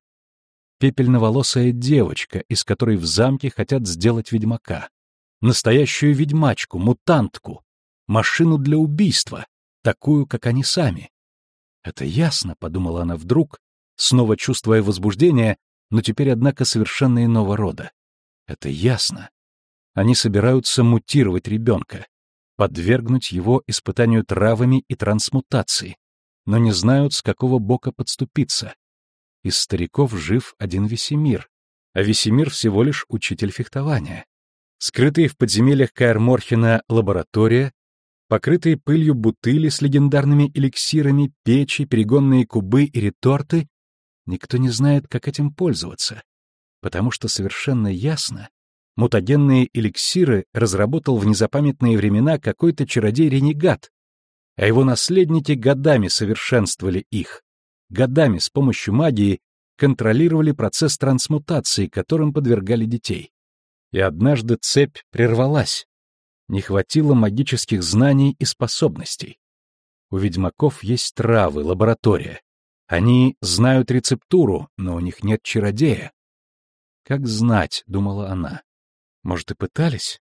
Пепельноволосая девочка, из которой в замке хотят сделать ведьмака. Настоящую ведьмачку, мутантку, машину для убийства, такую, как они сами. Это ясно, — подумала она вдруг, снова чувствуя возбуждение, но теперь, однако, совершенно иного рода. Это ясно. Они собираются мутировать ребенка, подвергнуть его испытанию травами и трансмутации, но не знают, с какого бока подступиться. Из стариков жив один Весемир, а Весемир всего лишь учитель фехтования. Скрытые в подземельях Каэр-Морхена лаборатория, покрытые пылью бутыли с легендарными эликсирами, печи, перегонные кубы и реторты, никто не знает, как этим пользоваться, потому что совершенно ясно, мутагенные эликсиры разработал в незапамятные времена какой-то чародей-ренегат, а его наследники годами совершенствовали их, годами с помощью магии контролировали процесс трансмутации, которым подвергали детей. И однажды цепь прервалась. Не хватило магических знаний и способностей. У ведьмаков есть травы, лаборатория. Они знают рецептуру, но у них нет чародея. Как знать, думала она. Может, и пытались?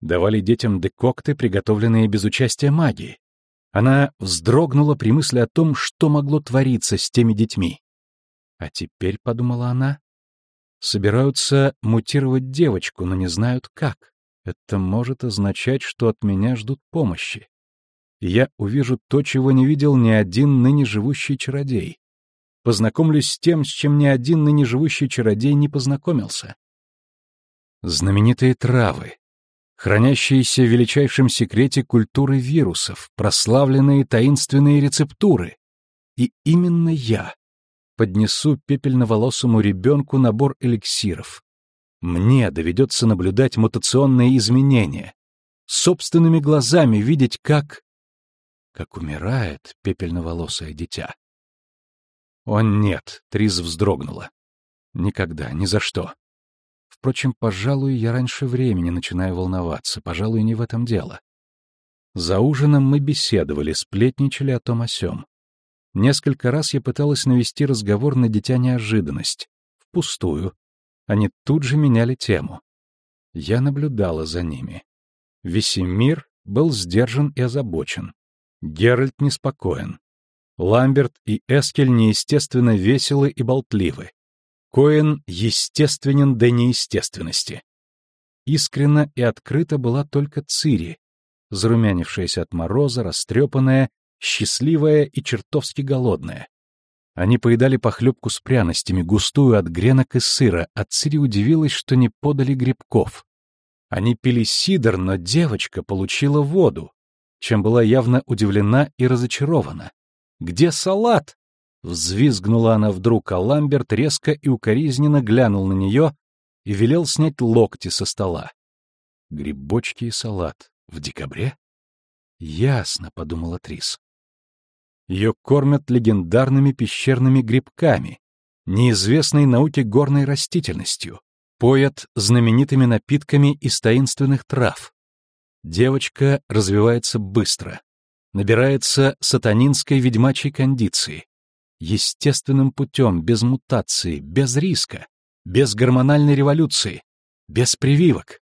Давали детям декокты, приготовленные без участия магии. Она вздрогнула при мысли о том, что могло твориться с теми детьми. А теперь, — подумала она, — собираются мутировать девочку, но не знают как. Это может означать, что от меня ждут помощи. Я увижу то, чего не видел ни один ныне живущий чародей. Познакомлюсь с тем, с чем ни один ныне живущий чародей не познакомился. Знаменитые травы, хранящиеся в величайшем секрете культуры вирусов, прославленные таинственные рецептуры. И именно я поднесу пепельноволосому ребенку набор эликсиров. Мне доведется наблюдать мутационные изменения, собственными глазами видеть, как... как умирает пепельноволосое дитя. О нет, Триз вздрогнула. Никогда, ни за что. Впрочем, пожалуй, я раньше времени начинаю волноваться, пожалуй, не в этом дело. За ужином мы беседовали, сплетничали о том о сём. Несколько раз я пыталась навести разговор на дитя неожиданность. Впустую. Они тут же меняли тему. Я наблюдала за ними. Весемир был сдержан и озабочен. Геральт неспокоен. Ламберт и Эскель неестественно веселы и болтливы. Коэн естественен до неестественности. Искренно и открыто была только Цири, зарумянившаяся от мороза, растрепанная, счастливая и чертовски голодная. Они поедали похлебку с пряностями, густую от гренок и сыра, а Цири удивилась, что не подали грибков. Они пили сидр, но девочка получила воду, чем была явно удивлена и разочарована. «Где салат?» Взвизгнула она вдруг, а Ламберт резко и укоризненно глянул на нее и велел снять локти со стола. Грибочки и салат. В декабре? Ясно, — подумала Трис. Ее кормят легендарными пещерными грибками, неизвестной науке горной растительностью, поят знаменитыми напитками из таинственных трав. Девочка развивается быстро, набирается сатанинской ведьмачьей кондиции, естественным путем, без мутации, без риска, без гормональной революции, без прививок.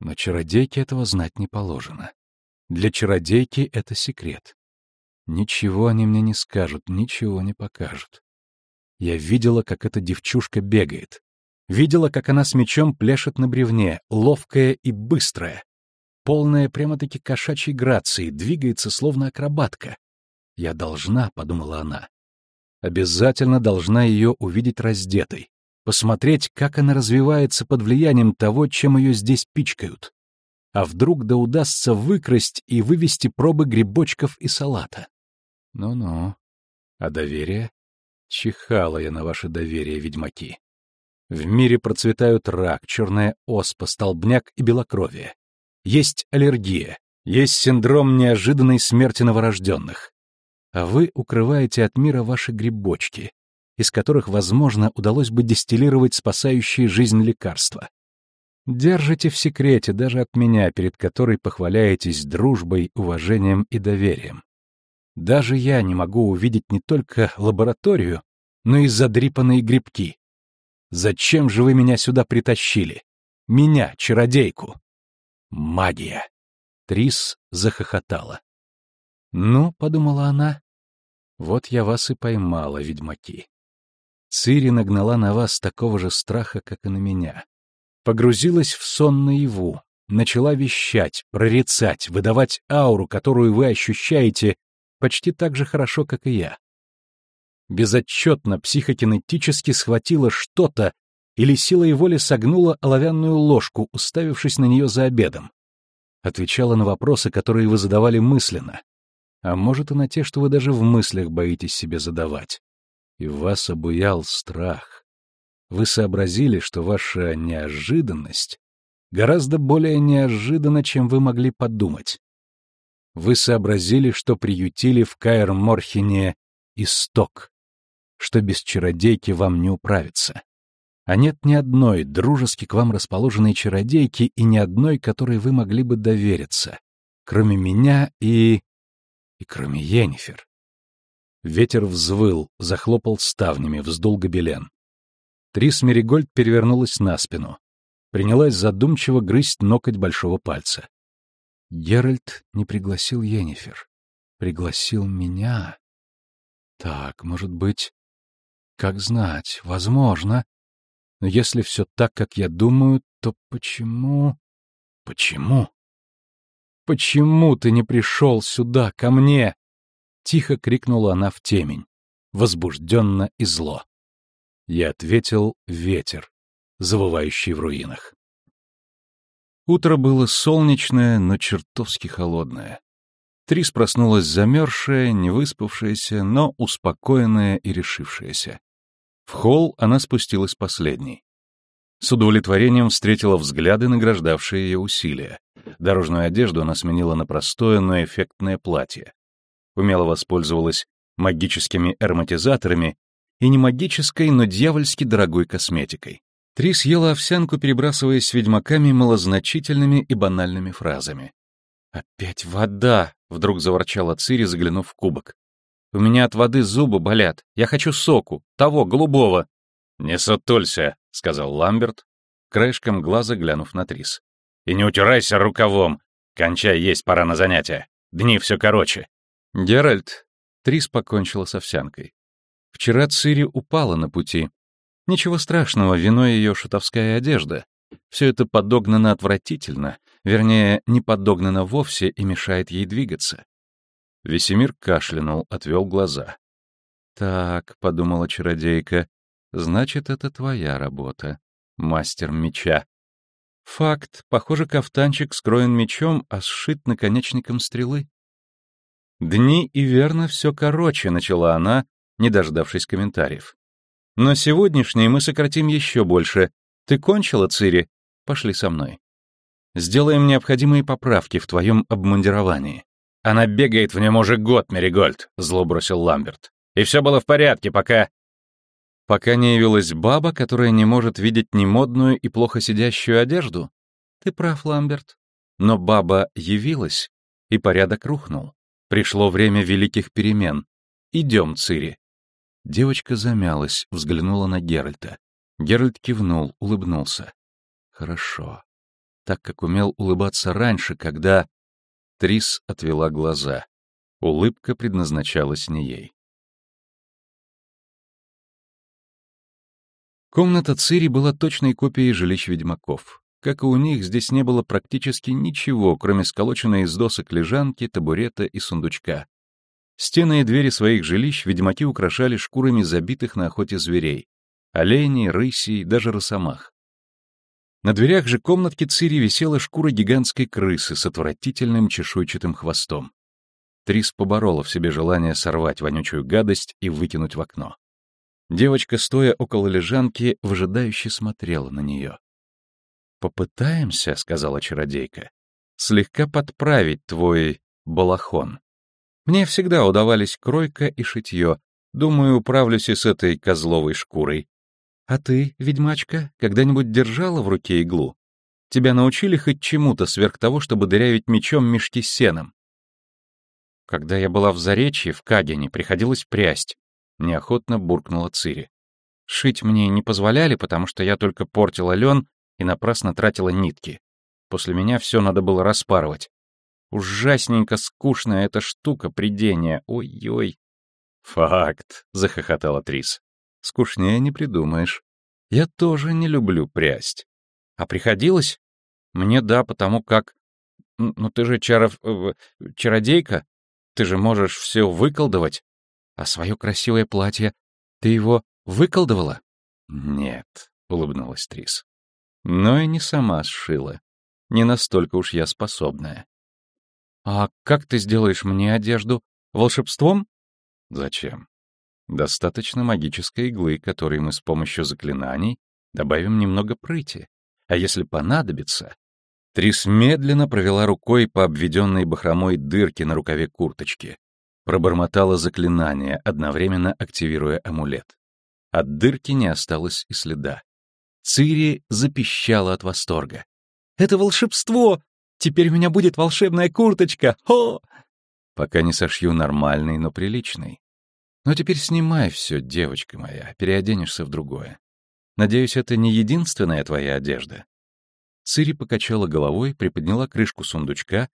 Но чародейке этого знать не положено. Для чародейки это секрет. Ничего они мне не скажут, ничего не покажут. Я видела, как эта девчушка бегает. Видела, как она с мечом пляшет на бревне, ловкая и быстрая. Полная прямо-таки кошачьей грации, двигается словно акробатка. Я должна, — подумала она, обязательно должна ее увидеть раздетой, посмотреть, как она развивается под влиянием того, чем ее здесь пичкают. А вдруг да удастся выкрасть и вывести пробы грибочков и салата? Ну-ну. А доверие? Чихала я на ваше доверие, ведьмаки. В мире процветают рак, черная оспа, столбняк и белокровие. есть аллергия, есть синдром неожиданной смерти новорожденных. А вы укрываете от мира ваши грибочки, из которых, возможно, удалось бы дистиллировать спасающие жизнь лекарства. Держите в секрете даже от меня, перед которой похваляетесь дружбой, уважением и доверием. Даже я не могу увидеть не только лабораторию, но и задрипанные грибки. Зачем же вы меня сюда притащили? Меня, чародейку. Магия. Трис захохотала. «Ну», — подумала она, — «вот я вас и поймала, ведьмаки. Цири нагнала на вас такого же страха, как и на меня. Погрузилась в сон наяву, начала вещать, прорицать, выдавать ауру, которую вы ощущаете почти так же хорошо, как и я. Безотчетно психокинетически схватила что-то или силой воли согнула оловянную ложку, уставившись на нее за обедом. Отвечала на вопросы, которые вы задавали мысленно. А может и на те, что вы даже в мыслях боитесь себе задавать и вас обуял страх. Вы сообразили, что ваша неожиданность гораздо более неожиданна, чем вы могли подумать. Вы сообразили, что приютили в Каэр-Морхене исток, что без чародейки вам не управиться. А нет ни одной дружески к вам расположенной чародейки и ни одной, которой вы могли бы довериться, кроме меня и... и кроме Йеннифер. Ветер взвыл, захлопал ставнями, вздул гобелен. Трис Меригольд перевернулась на спину. Принялась задумчиво грызть ноготь большого пальца. Геральт не пригласил Йеннифер. Пригласил меня. Так, может быть... Как знать, возможно. Но если все так, как я думаю, то почему... Почему? Почему ты не пришел сюда, ко мне? Тихо крикнула она в темень, возбужденно и зло. Я ответил «ветер», завывающий в руинах. Утро было солнечное, но чертовски холодное. Трис проснулась замерзшая, невыспавшаяся, но успокоенная и решившаяся. В холл она спустилась последней. С удовлетворением встретила взгляды, награждавшие ее усилия. Дорожную одежду она сменила на простое, но эффектное платье умело воспользовалась магическими ароматизаторами и не магической, но дьявольски дорогой косметикой. Три съела овсянку, перебрасываясь с ведьмаками малозначительными и банальными фразами. «Опять вода!» — вдруг заворчала Цири, заглянув в кубок. «У меня от воды зубы болят. Я хочу соку, того, голубого». «Не сутулься», — сказал Ламберт, краешком глаза глянув на Трис. «И не утирайся рукавом. Кончай есть, пора на занятия. Дни все короче». «Геральт», — Трис покончила с овсянкой. «Вчера Цири упала на пути. Ничего страшного, виной ее шутовская одежда. Все это подогнано отвратительно, вернее, не подогнано вовсе и мешает ей двигаться». Весемир кашлянул, отвел глаза. «Так», — подумала чародейка, — «значит, это твоя работа, мастер меча». Факт, похоже, кафтанчик скроен мечом, а сшит наконечником стрелы. «Дни и верно все короче», — начала она, не дождавшись комментариев. «Но сегодняшний мы сократим еще больше. Ты кончила, Цири? Пошли со мной. Сделаем необходимые поправки в твоем обмундировании». «Она бегает в нем уже год, Меригольд», — зло бросил Ламберт. «И все было в порядке, пока...» «Пока не явилась баба, которая не может видеть ни модную и плохо сидящую одежду?» «Ты прав, Ламберт. Но баба явилась, и порядок рухнул. Пришло время великих перемен. Идем, Цири. Девочка замялась, взглянула на Геральта. Геральт кивнул, улыбнулся. Хорошо. Так, как умел улыбаться раньше, когда... Трис отвела глаза. Улыбка предназначалась не ей. Комната Цири была точной копией жилищ ведьмаков. Как и у них, здесь не было практически ничего, кроме сколоченной из досок лежанки, табурета и сундучка. Стены и двери своих жилищ ведьмаки украшали шкурами забитых на охоте зверей — оленей, рысей, даже росомах. На дверях же комнатки Цири висела шкура гигантской крысы с отвратительным чешуйчатым хвостом. Трис поборола в себе желание сорвать вонючую гадость и выкинуть в окно. Девочка, стоя около лежанки, выжидающе смотрела на нее. «Попытаемся», — сказала чародейка. слегка подправить твой балахон. Мне всегда удавались кройка и шитье. Думаю, управлюсь и с этой козловой шкурой. А ты, ведьмачка, когда-нибудь держала в руке иглу? Тебя научили хоть чему-то сверх того, чтобы дырявить мечом мешки с сеном? Когда я была в Заречье, в Кагине, приходилось прясть. Неохотно буркнула Цири. Шить мне не позволяли, потому что я только портила лен и напрасно тратила нитки. После меня все надо было распарывать. Ужасненько скучная эта штука придения. Ой-ой. Факт, захохотала Трис. Скучнее не придумаешь. Я тоже не люблю прясть. А приходилось? Мне да, потому как... Ну ты же чаров... Э, чародейка. Ты же можешь все выколдовать. А свое красивое платье, ты его выколдовала? Нет, улыбнулась Трис. Но и не сама сшила. Не настолько уж я способная. «А как ты сделаешь мне одежду? Волшебством?» «Зачем? Достаточно магической иглы, которой мы с помощью заклинаний добавим немного прыти. А если понадобится...» Трис медленно провела рукой по обведенной бахромой дырке на рукаве курточки. Пробормотала заклинание, одновременно активируя амулет. От дырки не осталось и следа. Цири запищала от восторга. «Это волшебство! Теперь у меня будет волшебная курточка! Хо!» Пока не сошью нормальный, но приличный. Но теперь снимай все, девочка моя, переоденешься в другое. Надеюсь, это не единственная твоя одежда. Цири покачала головой, приподняла крышку сундучка,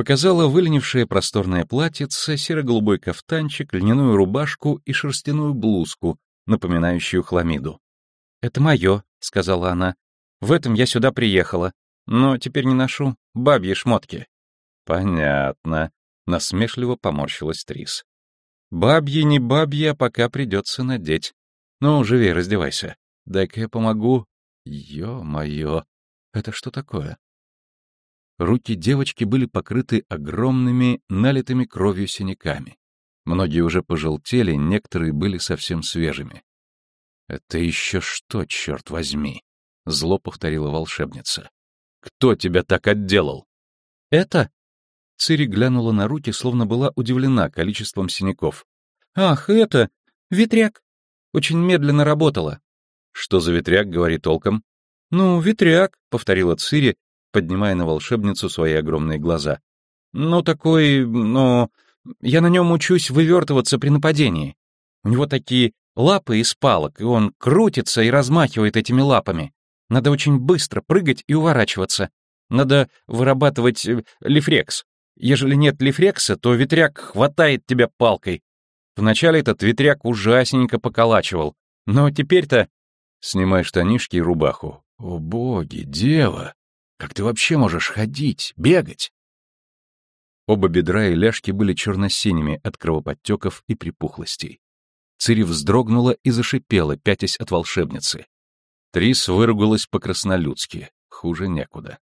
показала выленившее просторное платьице, серо-голубой кафтанчик, льняную рубашку и шерстяную блузку, напоминающую хламиду. «Это мое», — сказала она. «В этом я сюда приехала, но теперь не ношу бабьи шмотки». «Понятно», — насмешливо поморщилась Трис. «Бабьи не бабьи, а пока придется надеть. Ну, живей, раздевайся. Дай-ка я помогу. Ё-моё, это что такое?» Руки девочки были покрыты огромными, налитыми кровью синяками. Многие уже пожелтели, некоторые были совсем свежими. «Это еще что, черт возьми?» — зло повторила волшебница. «Кто тебя так отделал?» «Это?» Цири глянула на руки, словно была удивлена количеством синяков. «Ах, это! Ветряк! Очень медленно работала». «Что за ветряк?» — говори толком. «Ну, ветряк», — повторила Цири, поднимая на волшебницу свои огромные глаза. «Ну, такой, ну... Я на нем учусь вывертываться при нападении. У него такие лапы из палок, и он крутится и размахивает этими лапами. Надо очень быстро прыгать и уворачиваться. Надо вырабатывать э, лифрекс. Ежели нет лифрекса, то ветряк хватает тебя палкой. Вначале этот ветряк ужасненько поколачивал, но теперь-то... Снимай штанишки и рубаху. О боги, дева! Как ты вообще можешь ходить, бегать? Оба бедра и ляжки были черно-синими от кровоподтеков и припухлостей. Цири вздрогнула и зашипела, пятясь от волшебницы. Трис выругалась по-краснолюдски, хуже некуда.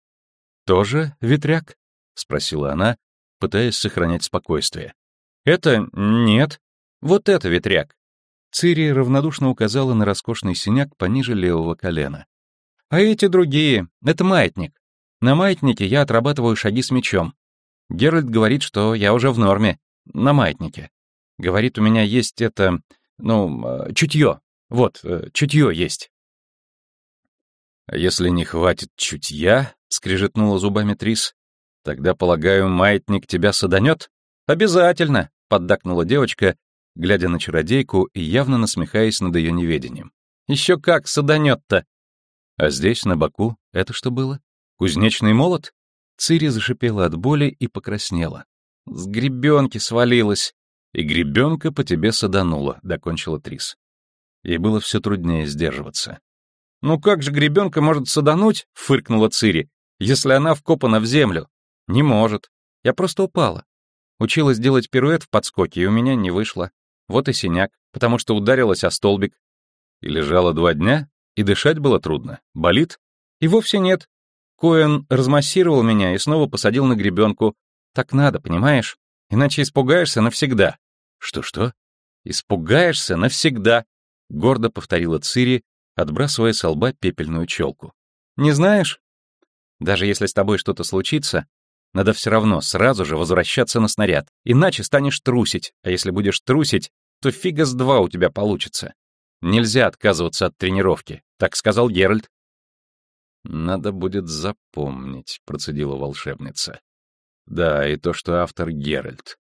«Тоже ветряк?» — спросила она, пытаясь сохранять спокойствие. «Это нет. Вот это ветряк». Цири равнодушно указала на роскошный синяк пониже левого колена. «А эти другие — это маятник. На маятнике я отрабатываю шаги с мечом. Геральт говорит, что я уже в норме, на маятнике. Говорит, у меня есть это ну, э, чутье. Вот, э, чутье есть. «Если не хватит чутья», — скрежетнула зубами Трис, «тогда, полагаю, маятник тебя саданет?» «Обязательно», — поддакнула девочка, глядя на чародейку и явно насмехаясь над ее неведением. «Еще как саданет-то!» А здесь, на боку, это что было? Кузнечный молот? Цири зашипела от боли и покраснела. С гребенки свалилась и гребенка по тебе саданула», — докончила Трис. Ей было все труднее сдерживаться. «Ну как же гребенка может садануть?» — фыркнула Цири. «Если она вкопана в землю». «Не может. Я просто упала. Училась делать пируэт в подскоке, и у меня не вышло. Вот и синяк, потому что ударилась о столбик. И лежала два дня, и дышать было трудно. Болит? И вовсе нет. Коэн размассировал меня и снова посадил на гребенку. Так надо, понимаешь? Иначе испугаешься навсегда. «Что-что?» «Испугаешься навсегда», — гордо повторила Цири, отбрасывая с лба пепельную челку. «Не знаешь? Даже если с тобой что-то случится, Надо все равно сразу же возвращаться на снаряд, иначе станешь трусить, а если будешь трусить, то фига с два у тебя получится. Нельзя отказываться от тренировки, так сказал Геральт. Надо будет запомнить, процедила волшебница. Да, и то, что автор Геральт.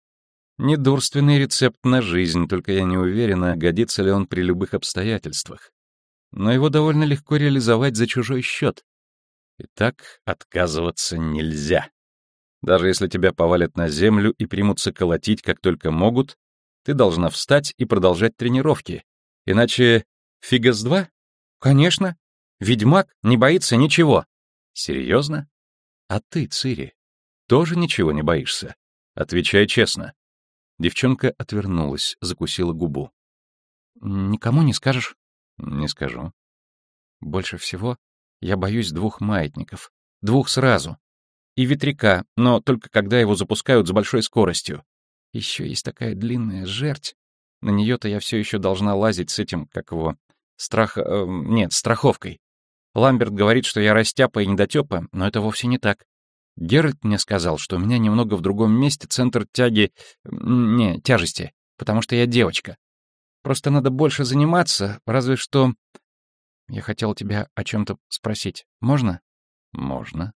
Недурственный рецепт на жизнь, только я не уверена, годится ли он при любых обстоятельствах. Но его довольно легко реализовать за чужой счет. И так отказываться нельзя. Даже если тебя повалят на землю и примутся колотить, как только могут, ты должна встать и продолжать тренировки. Иначе фига с два? Конечно. Ведьмак не боится ничего. Серьезно? А ты, Цири, тоже ничего не боишься? Отвечай честно. Девчонка отвернулась, закусила губу. Никому не скажешь? Не скажу. Больше всего я боюсь двух маятников. Двух сразу. И ветряка, но только когда его запускают с большой скоростью. Еще есть такая длинная жерть. На нее-то я все еще должна лазить с этим, как его, страх... Э, нет, страховкой. Ламберт говорит, что я растяпа и недотепа, но это вовсе не так. Геральт мне сказал, что у меня немного в другом месте центр тяги... Не, тяжести, потому что я девочка. Просто надо больше заниматься, разве что... Я хотел тебя о чем-то спросить. Можно? Можно.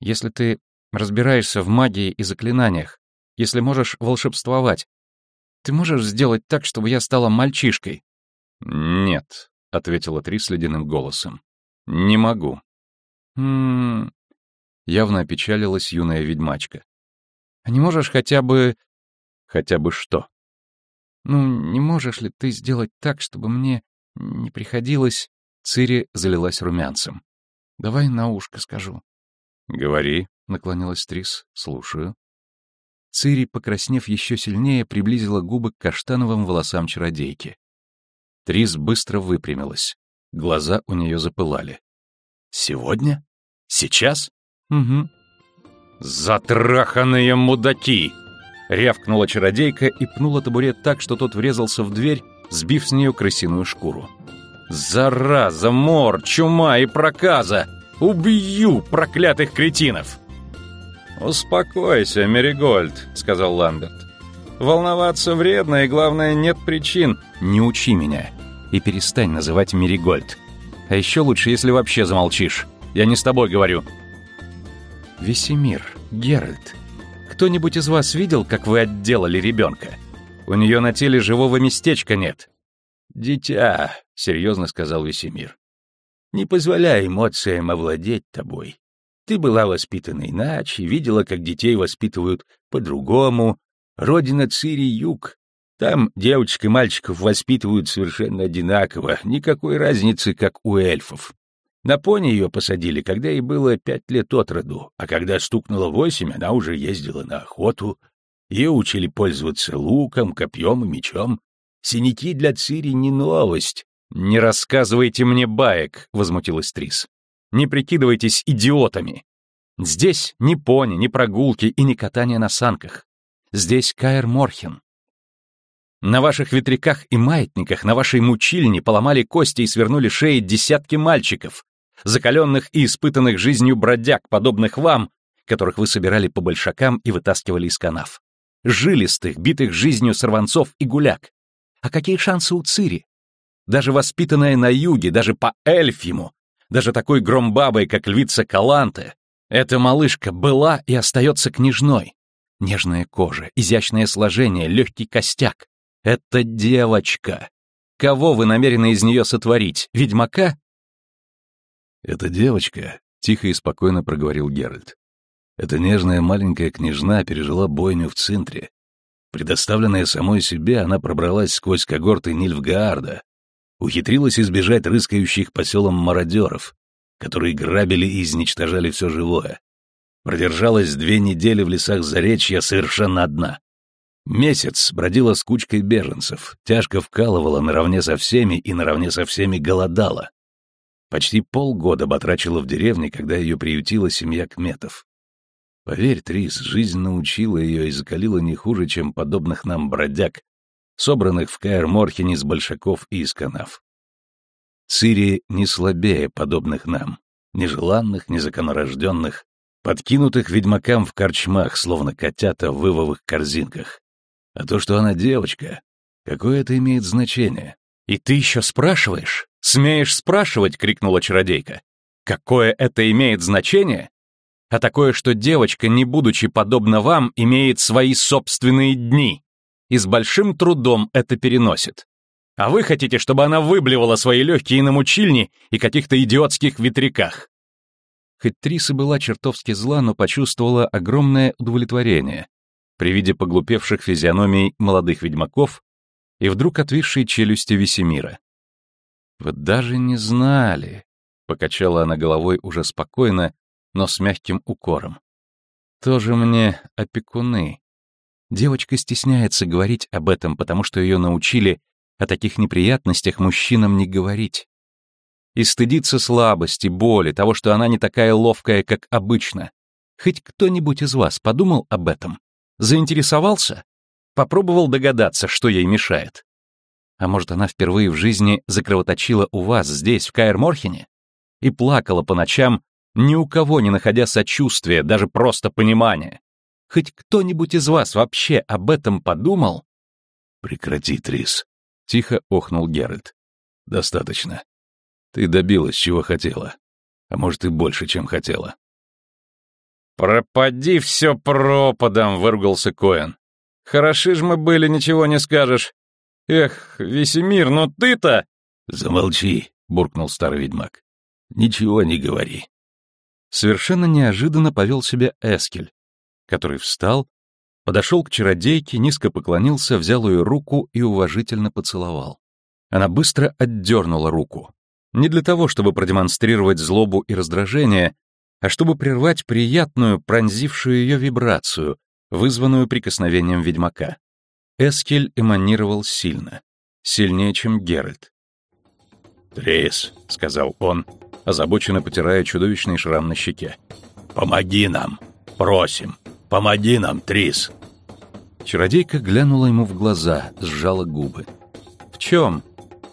Если ты разбираешься в магии и заклинаниях, если можешь волшебствовать, ты можешь сделать так, чтобы я стала мальчишкой? Нет, — ответила Трис ледяным голосом. Не могу. Явно опечалилась юная ведьмачка. А не можешь хотя бы... Хотя бы что? Ну, не можешь ли ты сделать так, чтобы мне не приходилось... Цири залилась румянцем. Давай на ушко скажу. Говори, наклонилась Трис, слушаю. Цири, покраснев еще сильнее, приблизила губы к каштановым волосам чародейки. Трис быстро выпрямилась. Глаза у нее запылали. «Сегодня? Сейчас?» «Угу». «Затраханные мудаки!» Рявкнула чародейка и пнула табурет так, что тот врезался в дверь, сбив с нее крысиную шкуру. «Зараза, мор, чума и проказа! Убью проклятых кретинов!» «Успокойся, Меригольд», — сказал Ламберт. «Волноваться вредно, и, главное, нет причин. Не учи меня и перестань называть Меригольд. А еще лучше, если вообще замолчишь. Я не с тобой говорю». «Весемир, Геральт, кто-нибудь из вас видел, как вы отделали ребенка? У нее на теле живого местечка нет». «Дитя», — серьезно сказал Весемир, — «не позволяй эмоциям овладеть тобой. Ты была воспитана иначе, видела, как детей воспитывают по-другому. Родина Цири — юг. Там девочек и мальчиков воспитывают совершенно одинаково, никакой разницы, как у эльфов. На пони ее посадили, когда ей было пять лет от роду, а когда стукнуло восемь, она уже ездила на охоту. Ее учили пользоваться луком, копьем и мечом. Синяки для Цири не новость. «Не рассказывайте мне баек», — возмутилась Трис. «Не прикидывайтесь идиотами. Здесь ни пони, ни прогулки и ни катание на санках. Здесь Каэр Морхен. На ваших ветряках и маятниках, на вашей мучильне поломали кости и свернули шеи десятки мальчиков, закаленных и испытанных жизнью бродяг, подобных вам, которых вы собирали по большакам и вытаскивали из канав. Жилистых, битых жизнью сорванцов и гуляк. А какие шансы у Цири? Даже воспитанная на юге, даже по эльфьему, даже такой громбабой, как львица Каланте, эта малышка была и остается княжной. Нежная кожа, изящное сложение, легкий костяк. Это девочка. Кого вы намерены из нее сотворить? Ведьмака «Эта девочка», — тихо и спокойно проговорил Геральт. «Эта нежная маленькая княжна пережила бойню в центре. Предоставленная самой себе, она пробралась сквозь когорты Нильфгаарда, ухитрилась избежать рыскающих по селам мародеров, которые грабили и изничтожали все живое. Продержалась две недели в лесах Заречья совершенно одна. Месяц бродила с кучкой беженцев, тяжко вкалывала наравне со всеми и наравне со всеми голодала. Почти полгода батрачила в деревне, когда ее приютила семья Кметов. Поверь, Трис, жизнь научила ее и закалила не хуже, чем подобных нам бродяг, собранных в Каэр-Морхене с большаков и из канав. Цири не слабее подобных нам, нежеланных, незаконорожденных, подкинутых ведьмакам в корчмах, словно котята в вывовых корзинках. А то, что она девочка, какое это имеет значение? «И ты еще спрашиваешь? Смеешь спрашивать?» — крикнула чародейка. «Какое это имеет значение? А такое, что девочка, не будучи подобна вам, имеет свои собственные дни и с большим трудом это переносит. А вы хотите, чтобы она выблевала свои легкие на мучильне и каких-то идиотских ветряках?» Хоть Триса была чертовски зла, но почувствовала огромное удовлетворение при виде поглупевших физиономий молодых ведьмаков и вдруг отвисшей челюсти Весемира. «Вы даже не знали», — покачала она головой уже спокойно, но с мягким укором. «Тоже мне опекуны. Девочка стесняется говорить об этом, потому что ее научили о таких неприятностях мужчинам не говорить и стыдится слабости, боли, того, что она не такая ловкая, как обычно. Хоть кто-нибудь из вас подумал об этом? Заинтересовался? Попробовал догадаться, что ей мешает? А может, она впервые в жизни закровоточила у вас здесь, в Каэр-Морхене? И плакала по ночам, ни у кого не находя сочувствия, даже просто понимания? Хоть кто-нибудь из вас вообще об этом подумал? «Прекрати, Трис», — тихо охнул Геральт. «Достаточно. Ты добилась, чего хотела. А может, и больше, чем хотела. «Пропади все пропадом!» — выругался Коэн. «Хороши ж мы были, ничего не скажешь. Эх, Весемир, ну ты-то...» «Замолчи!» — буркнул старый ведьмак. «Ничего не говори». Совершенно неожиданно повел себя Эскель, который встал, подошел к чародейке, низко поклонился, взял ее руку и уважительно поцеловал. Она быстро отдернула руку. Не для того, чтобы продемонстрировать злобу и раздражение, а чтобы прервать приятную, пронзившую ее вибрацию, вызванную прикосновением ведьмака. Эскель эманировал сильно, сильнее, чем Геральт. «Трис», — сказал он, озабоченно потирая чудовищный шрам на щеке. «Помоги нам! Просим! Помоги нам, Трис!» Чародейка глянула ему в глаза, сжала губы. «В чем?»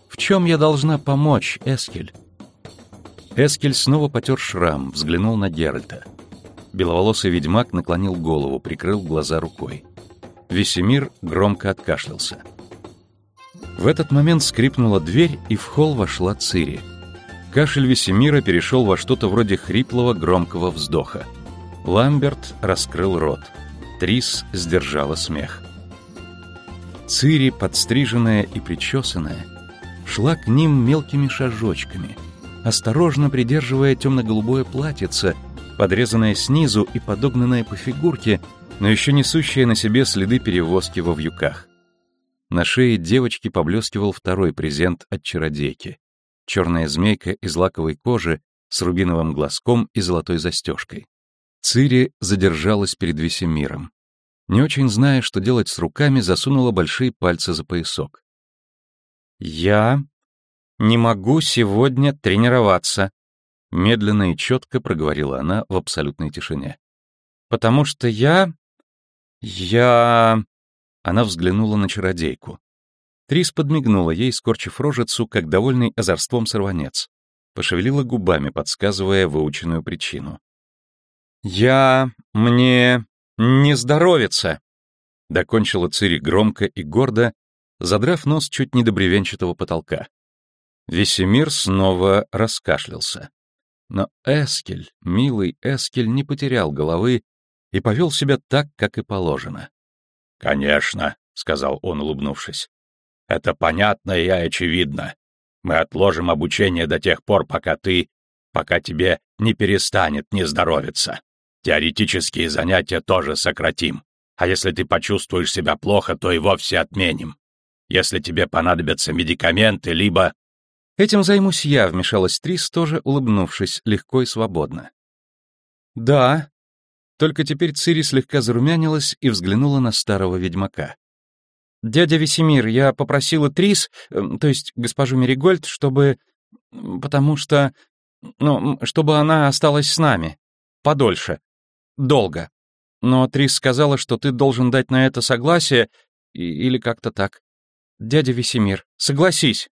«В чем я должна помочь, Эскель?» Эскель снова потер шрам, взглянул на Геральта. Беловолосый ведьмак наклонил голову, прикрыл глаза рукой. Весемир громко откашлялся. В этот момент скрипнула дверь, и в холл вошла Цири. Кашель Весемира перешел во что-то вроде хриплого громкого вздоха. Ламберт раскрыл рот. Трис сдержала смех. Цири, подстриженная и причесанная, шла к ним мелкими шажочками, осторожно придерживая темно-голубое платьице, подрезанное снизу и подогнанное по фигурке, но еще несущее на себе следы перевозки во вьюках. На шее девочки поблескивал второй презент от чародейки. Черная змейка из лаковой кожи с рубиновым глазком и золотой застежкой. Цири задержалась перед Весемиром. Не очень зная, что делать с руками, засунула большие пальцы за поясок. «Я не могу сегодня тренироваться», — медленно и четко проговорила она в абсолютной тишине. «Потому что я... я...» Она взглянула на чародейку. Трис подмигнула ей, скорчив рожицу, как довольный озорством сорванец. Пошевелила губами, подсказывая выученную причину. «Я... мне... не здоровится!» Докончила Цири громко и гордо, задрав нос чуть не до бревенчатого потолка. Весемир снова раскашлялся. Но Эскель, милый Эскель, не потерял головы и повел себя так, как и положено. «Конечно», — сказал он, улыбнувшись. «Это понятно и очевидно. Мы отложим обучение до тех пор, пока ты... пока тебе не перестанет не здоровиться. Теоретические занятия тоже сократим. А если ты почувствуешь себя плохо, то и вовсе отменим. Если тебе понадобятся медикаменты, либо...» «Этим займусь я», — вмешалась Трис, тоже улыбнувшись, легко и свободно. «Да». Только теперь Цири слегка зарумянилась и взглянула на старого ведьмака. «Дядя Весемир, я попросила Трис, эм, то есть госпожу Меригольд, чтобы... потому что... ну, чтобы она осталась с нами. Подольше. Долго. Но Трис сказала, что ты должен дать на это согласие, или как-то так. Дядя Весемир, согласись.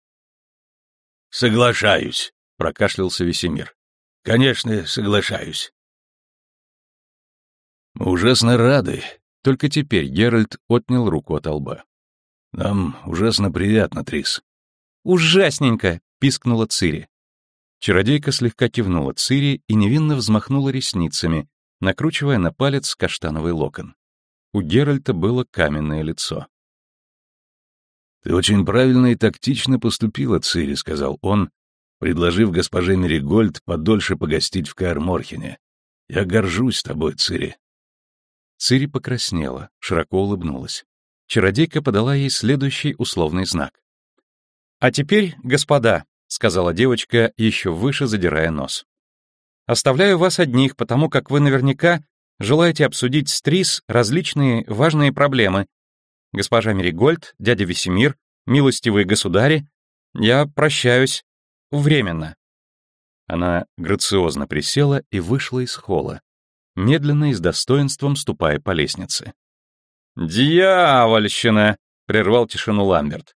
Соглашаюсь, прокашлялся Весемир. Конечно, соглашаюсь. Мы ужасно рады. Только теперь Геральт отнял руку от лба. Нам ужасно приятно, Трис. Ужасненько, пискнула Цири. Чародейка слегка кивнула Цири и невинно взмахнула ресницами, накручивая на палец каштановый локон. У Геральта было каменное лицо. «Ты очень правильно и тактично поступила, Цири», — сказал он, предложив госпоже Меригольд подольше погостить в Каэр-Морхене. «Я горжусь тобой, Цири». Цири покраснела, широко улыбнулась. Чародейка подала ей следующий условный знак. «А теперь, господа», — сказала девочка, еще выше задирая нос. «Оставляю вас одних, потому как вы наверняка желаете обсудить с Трис различные важные проблемы. Госпожа Меригольд, дядя Весемир, милостивые государи, я прощаюсь. Временно». Она грациозно присела и вышла из холла, медленно и с достоинством ступая по лестнице. «Дьявольщина!» — прервал тишину Ламберт.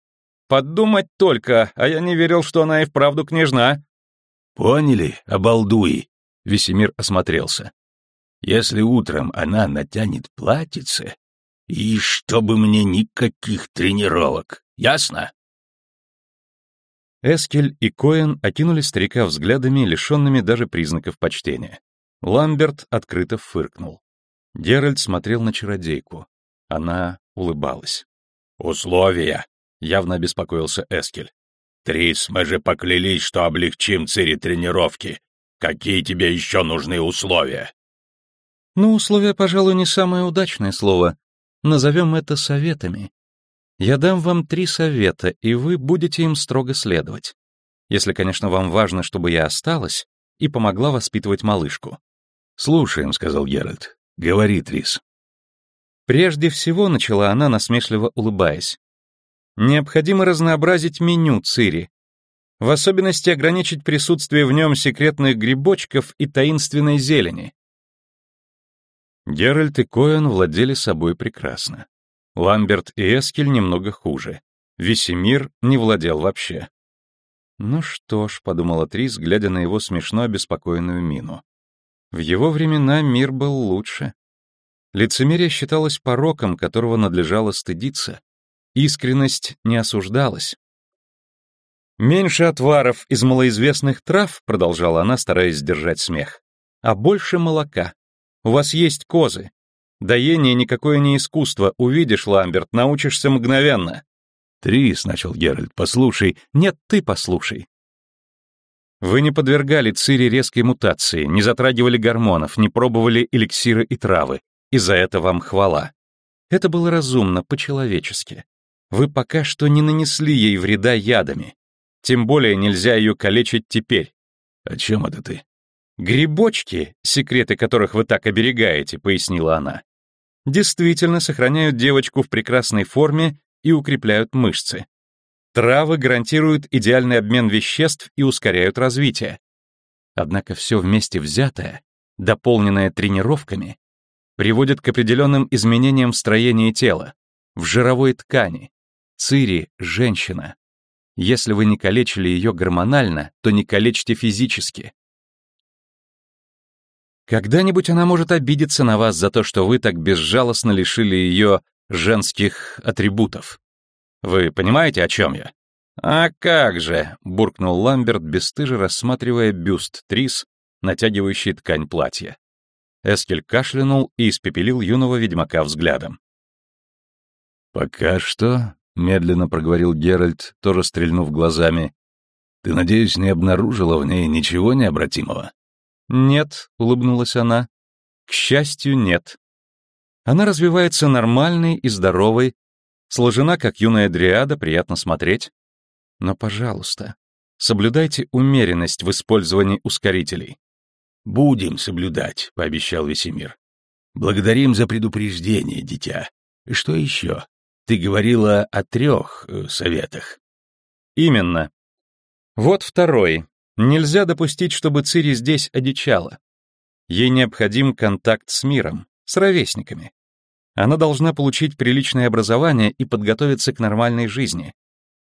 «Подумать только, а я не верил, что она и вправду княжна». «Поняли, обалдуи?» — Весемир осмотрелся. «Если утром она натянет платьице, и чтобы мне никаких тренировок, ясно?» Эскель и Коэн окинули старика взглядами, лишенными даже признаков почтения. Ламберт открыто фыркнул. Геральт смотрел на чародейку. Она улыбалась. «Условия!» — явно обеспокоился Эскель. «Трис, мы же поклялись, что облегчим Цири тренировки. Какие тебе еще нужны условия?» «Ну, условия, пожалуй, не самое удачное слово. Назовем это советами. Я дам вам три совета, и вы будете им строго следовать. Если, конечно, вам важно, чтобы я осталась и помогла воспитывать малышку. «Слушаем», — сказал Геральт. «Говори, Трис». Прежде всего, начала она, насмешливо улыбаясь. Необходимо разнообразить меню Цири. В особенности ограничить присутствие в нем секретных грибочков и таинственной зелени. Геральт и Коэн владели собой прекрасно. Ламберт и Эскель немного хуже. Весемир не владел вообще. «Ну что ж», — подумала Трис, глядя на его смешно обеспокоенную мину. В его времена мир был лучше. Лицемерие считалось пороком, которого надлежало стыдиться. Искренность не осуждалась. «Меньше отваров из малоизвестных трав», — продолжала она, стараясь сдержать смех, «а больше молока. У вас есть козы. Доение никакое не искусство, увидишь, Ламберт, научишься мгновенно». «Трис», — начал Геральт, — «послушай». «Нет, ты послушай. Вы не подвергали Цири резкой мутации, не затрагивали гормонов, не пробовали эликсиры и травы, и за это вам хвала. Это было разумно, по-человечески. Вы пока что не нанесли ей вреда ядами. Тем более нельзя ее калечить теперь. О чем это ты? Грибочки, секреты которых вы так оберегаете, пояснила она, действительно сохраняют девочку в прекрасной форме и укрепляют мышцы. Травы гарантируют идеальный обмен веществ и ускоряют развитие. Однако все вместе взятое, дополненное тренировками, приводит к определенным изменениям в строении тела, в жировой ткани. Цири — женщина. Если вы не калечили ее гормонально, то не калечьте физически. Когда-нибудь она может обидеться на вас за то, что вы так безжалостно лишили ее женских атрибутов. Вы понимаете, о чем я? А как же, буркнул Ламберт, бесстыже рассматривая бюст Трис, натягивающий ткань платья. Эскель кашлянул и испепелил юного ведьмака взглядом. «Пока что», — медленно проговорил Геральт, тоже стрельнув глазами, «ты, надеюсь, не обнаружила в ней ничего необратимого?» «Нет», — улыбнулась она, — «к счастью, нет. Она развивается нормальной и здоровой, сложена, как юная дриада, приятно смотреть. Но, пожалуйста, соблюдайте умеренность в использовании ускорителей. «Будем соблюдать», — пообещал Весемир. «Благодарим за предупреждение, дитя. Что еще? Ты говорила о трех э, советах». «Именно. Вот второй. Нельзя допустить, чтобы Цири здесь одичала. Ей необходим контакт с миром, с ровесниками. Она должна получить приличное образование и подготовиться к нормальной жизни.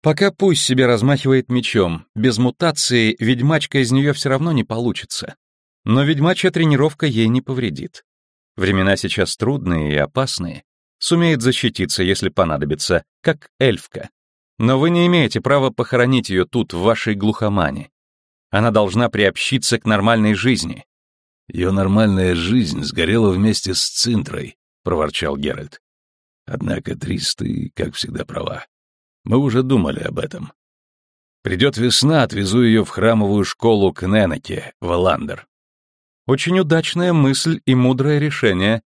Пока пусть себе размахивает мечом, без мутации ведьмачка из нее все равно не получится. Но ведьмачья тренировка ей не повредит. Времена сейчас трудные и опасные. Сумеет защититься, если понадобится, как эльфка. Но вы не имеете права похоронить ее тут, в вашей глухомане. Она должна приобщиться к нормальной жизни. Ее нормальная жизнь сгорела вместе с Цинтрой, проворчал Геральт. Однако, Трис, ты, как всегда, права. Мы уже думали об этом. Придет весна, отвезу ее в храмовую школу к Ненеке, в Эландер. Очень удачная мысль и мудрое решение.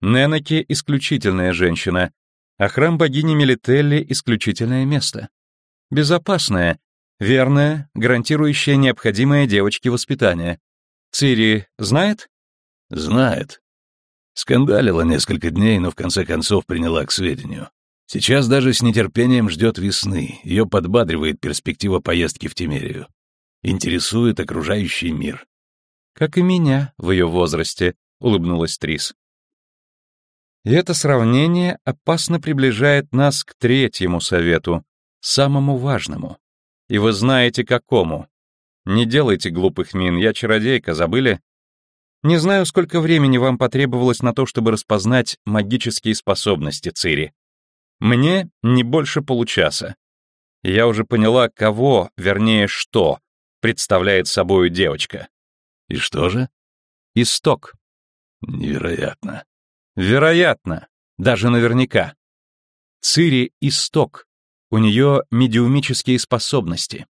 Ненеке — исключительная женщина, а храм богини Мелителли — исключительное место. Безопасное, верное, гарантирующее необходимое девочке воспитание. Цири знает? Знает. Скандалила несколько дней, но в конце концов приняла к сведению. Сейчас даже с нетерпением ждет весны, ее подбадривает перспектива поездки в Тимерию. Интересует окружающий мир. «Как и меня в ее возрасте», — улыбнулась Трис. И это сравнение опасно приближает нас к третьему совету, самому важному. И вы знаете, какому. Не делайте глупых мин, я чародейка, забыли? Не знаю, сколько времени вам потребовалось на то, чтобы распознать магические способности Цири. Мне не больше получаса. Я уже поняла, кого, вернее, что представляет собою девочка. И что же? Исток. Невероятно. Вероятно. Даже наверняка. Цири — исток. У нее медиумические способности.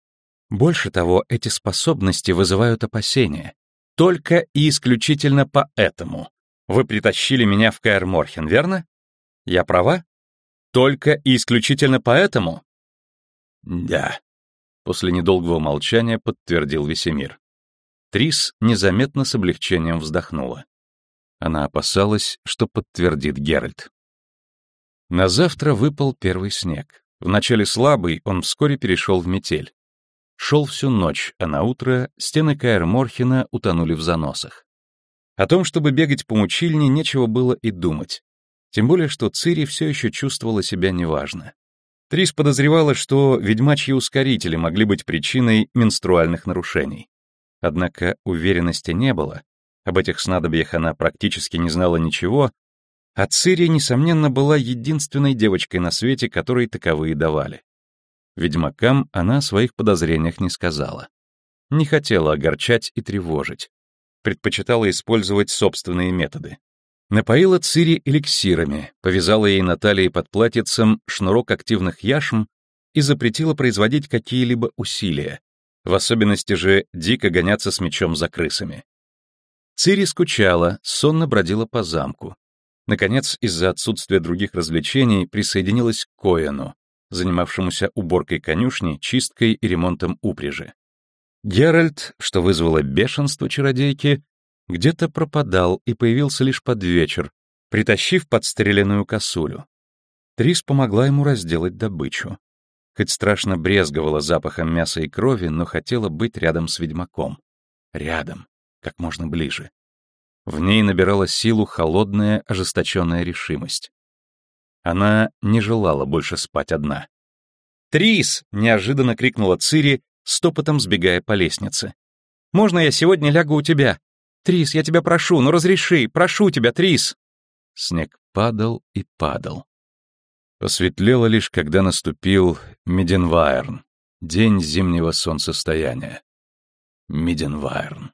Больше того, эти способности вызывают опасения. Только и исключительно поэтому. Вы притащили меня в Каэр Морхен, верно? Я права? Только и исключительно поэтому? Да. После недолгого молчания подтвердил Весемир. Трис незаметно с облегчением вздохнула. Она опасалась, что подтвердит Геральт. На завтра выпал первый снег. Вначале слабый, он вскоре перешел в метель. Шел всю ночь, а на утро стены Каэр Морхена утонули в заносах. О том, чтобы бегать по мучильне, нечего было и думать. Тем более, что Цири все еще чувствовала себя неважно. Трис подозревала, что ведьмачьи ускорители могли быть причиной менструальных нарушений. Однако уверенности не было, об этих снадобьях она практически не знала ничего, а Цири, несомненно, была единственной девочкой на свете, которой таковые давали. Ведьмакам она о своих подозрениях не сказала. Не хотела огорчать и тревожить. Предпочитала использовать собственные методы. Напоила Цири эликсирами, повязала ей на талии под платьицем шнурок активных яшм и запретила производить какие-либо усилия, в особенности же дико гоняться с мечом за крысами. Цири скучала, сонно бродила по замку. Наконец, из-за отсутствия других развлечений присоединилась к Коэну, занимавшемуся уборкой конюшни, чисткой и ремонтом упряжи. Геральт, что вызвало бешенство чародейки, где-то пропадал и появился лишь под вечер, притащив подстреленную косулю. Трис помогла ему разделать добычу. Хоть страшно брезговала запахом мяса и крови, но хотела быть рядом с ведьмаком. Рядом, как можно ближе. В ней набирала силу холодная, ожесточенная решимость. Она не желала больше спать одна. «Трис!» — неожиданно крикнула Цири, стопотом сбегая по лестнице. «Можно я сегодня лягу у тебя? Трис, я тебя прошу, ну разреши, прошу тебя, Трис!» Снег падал и падал. Посветлело лишь, когда наступил Миденвайрн, день зимнего солнцестояния. Миденвайрн.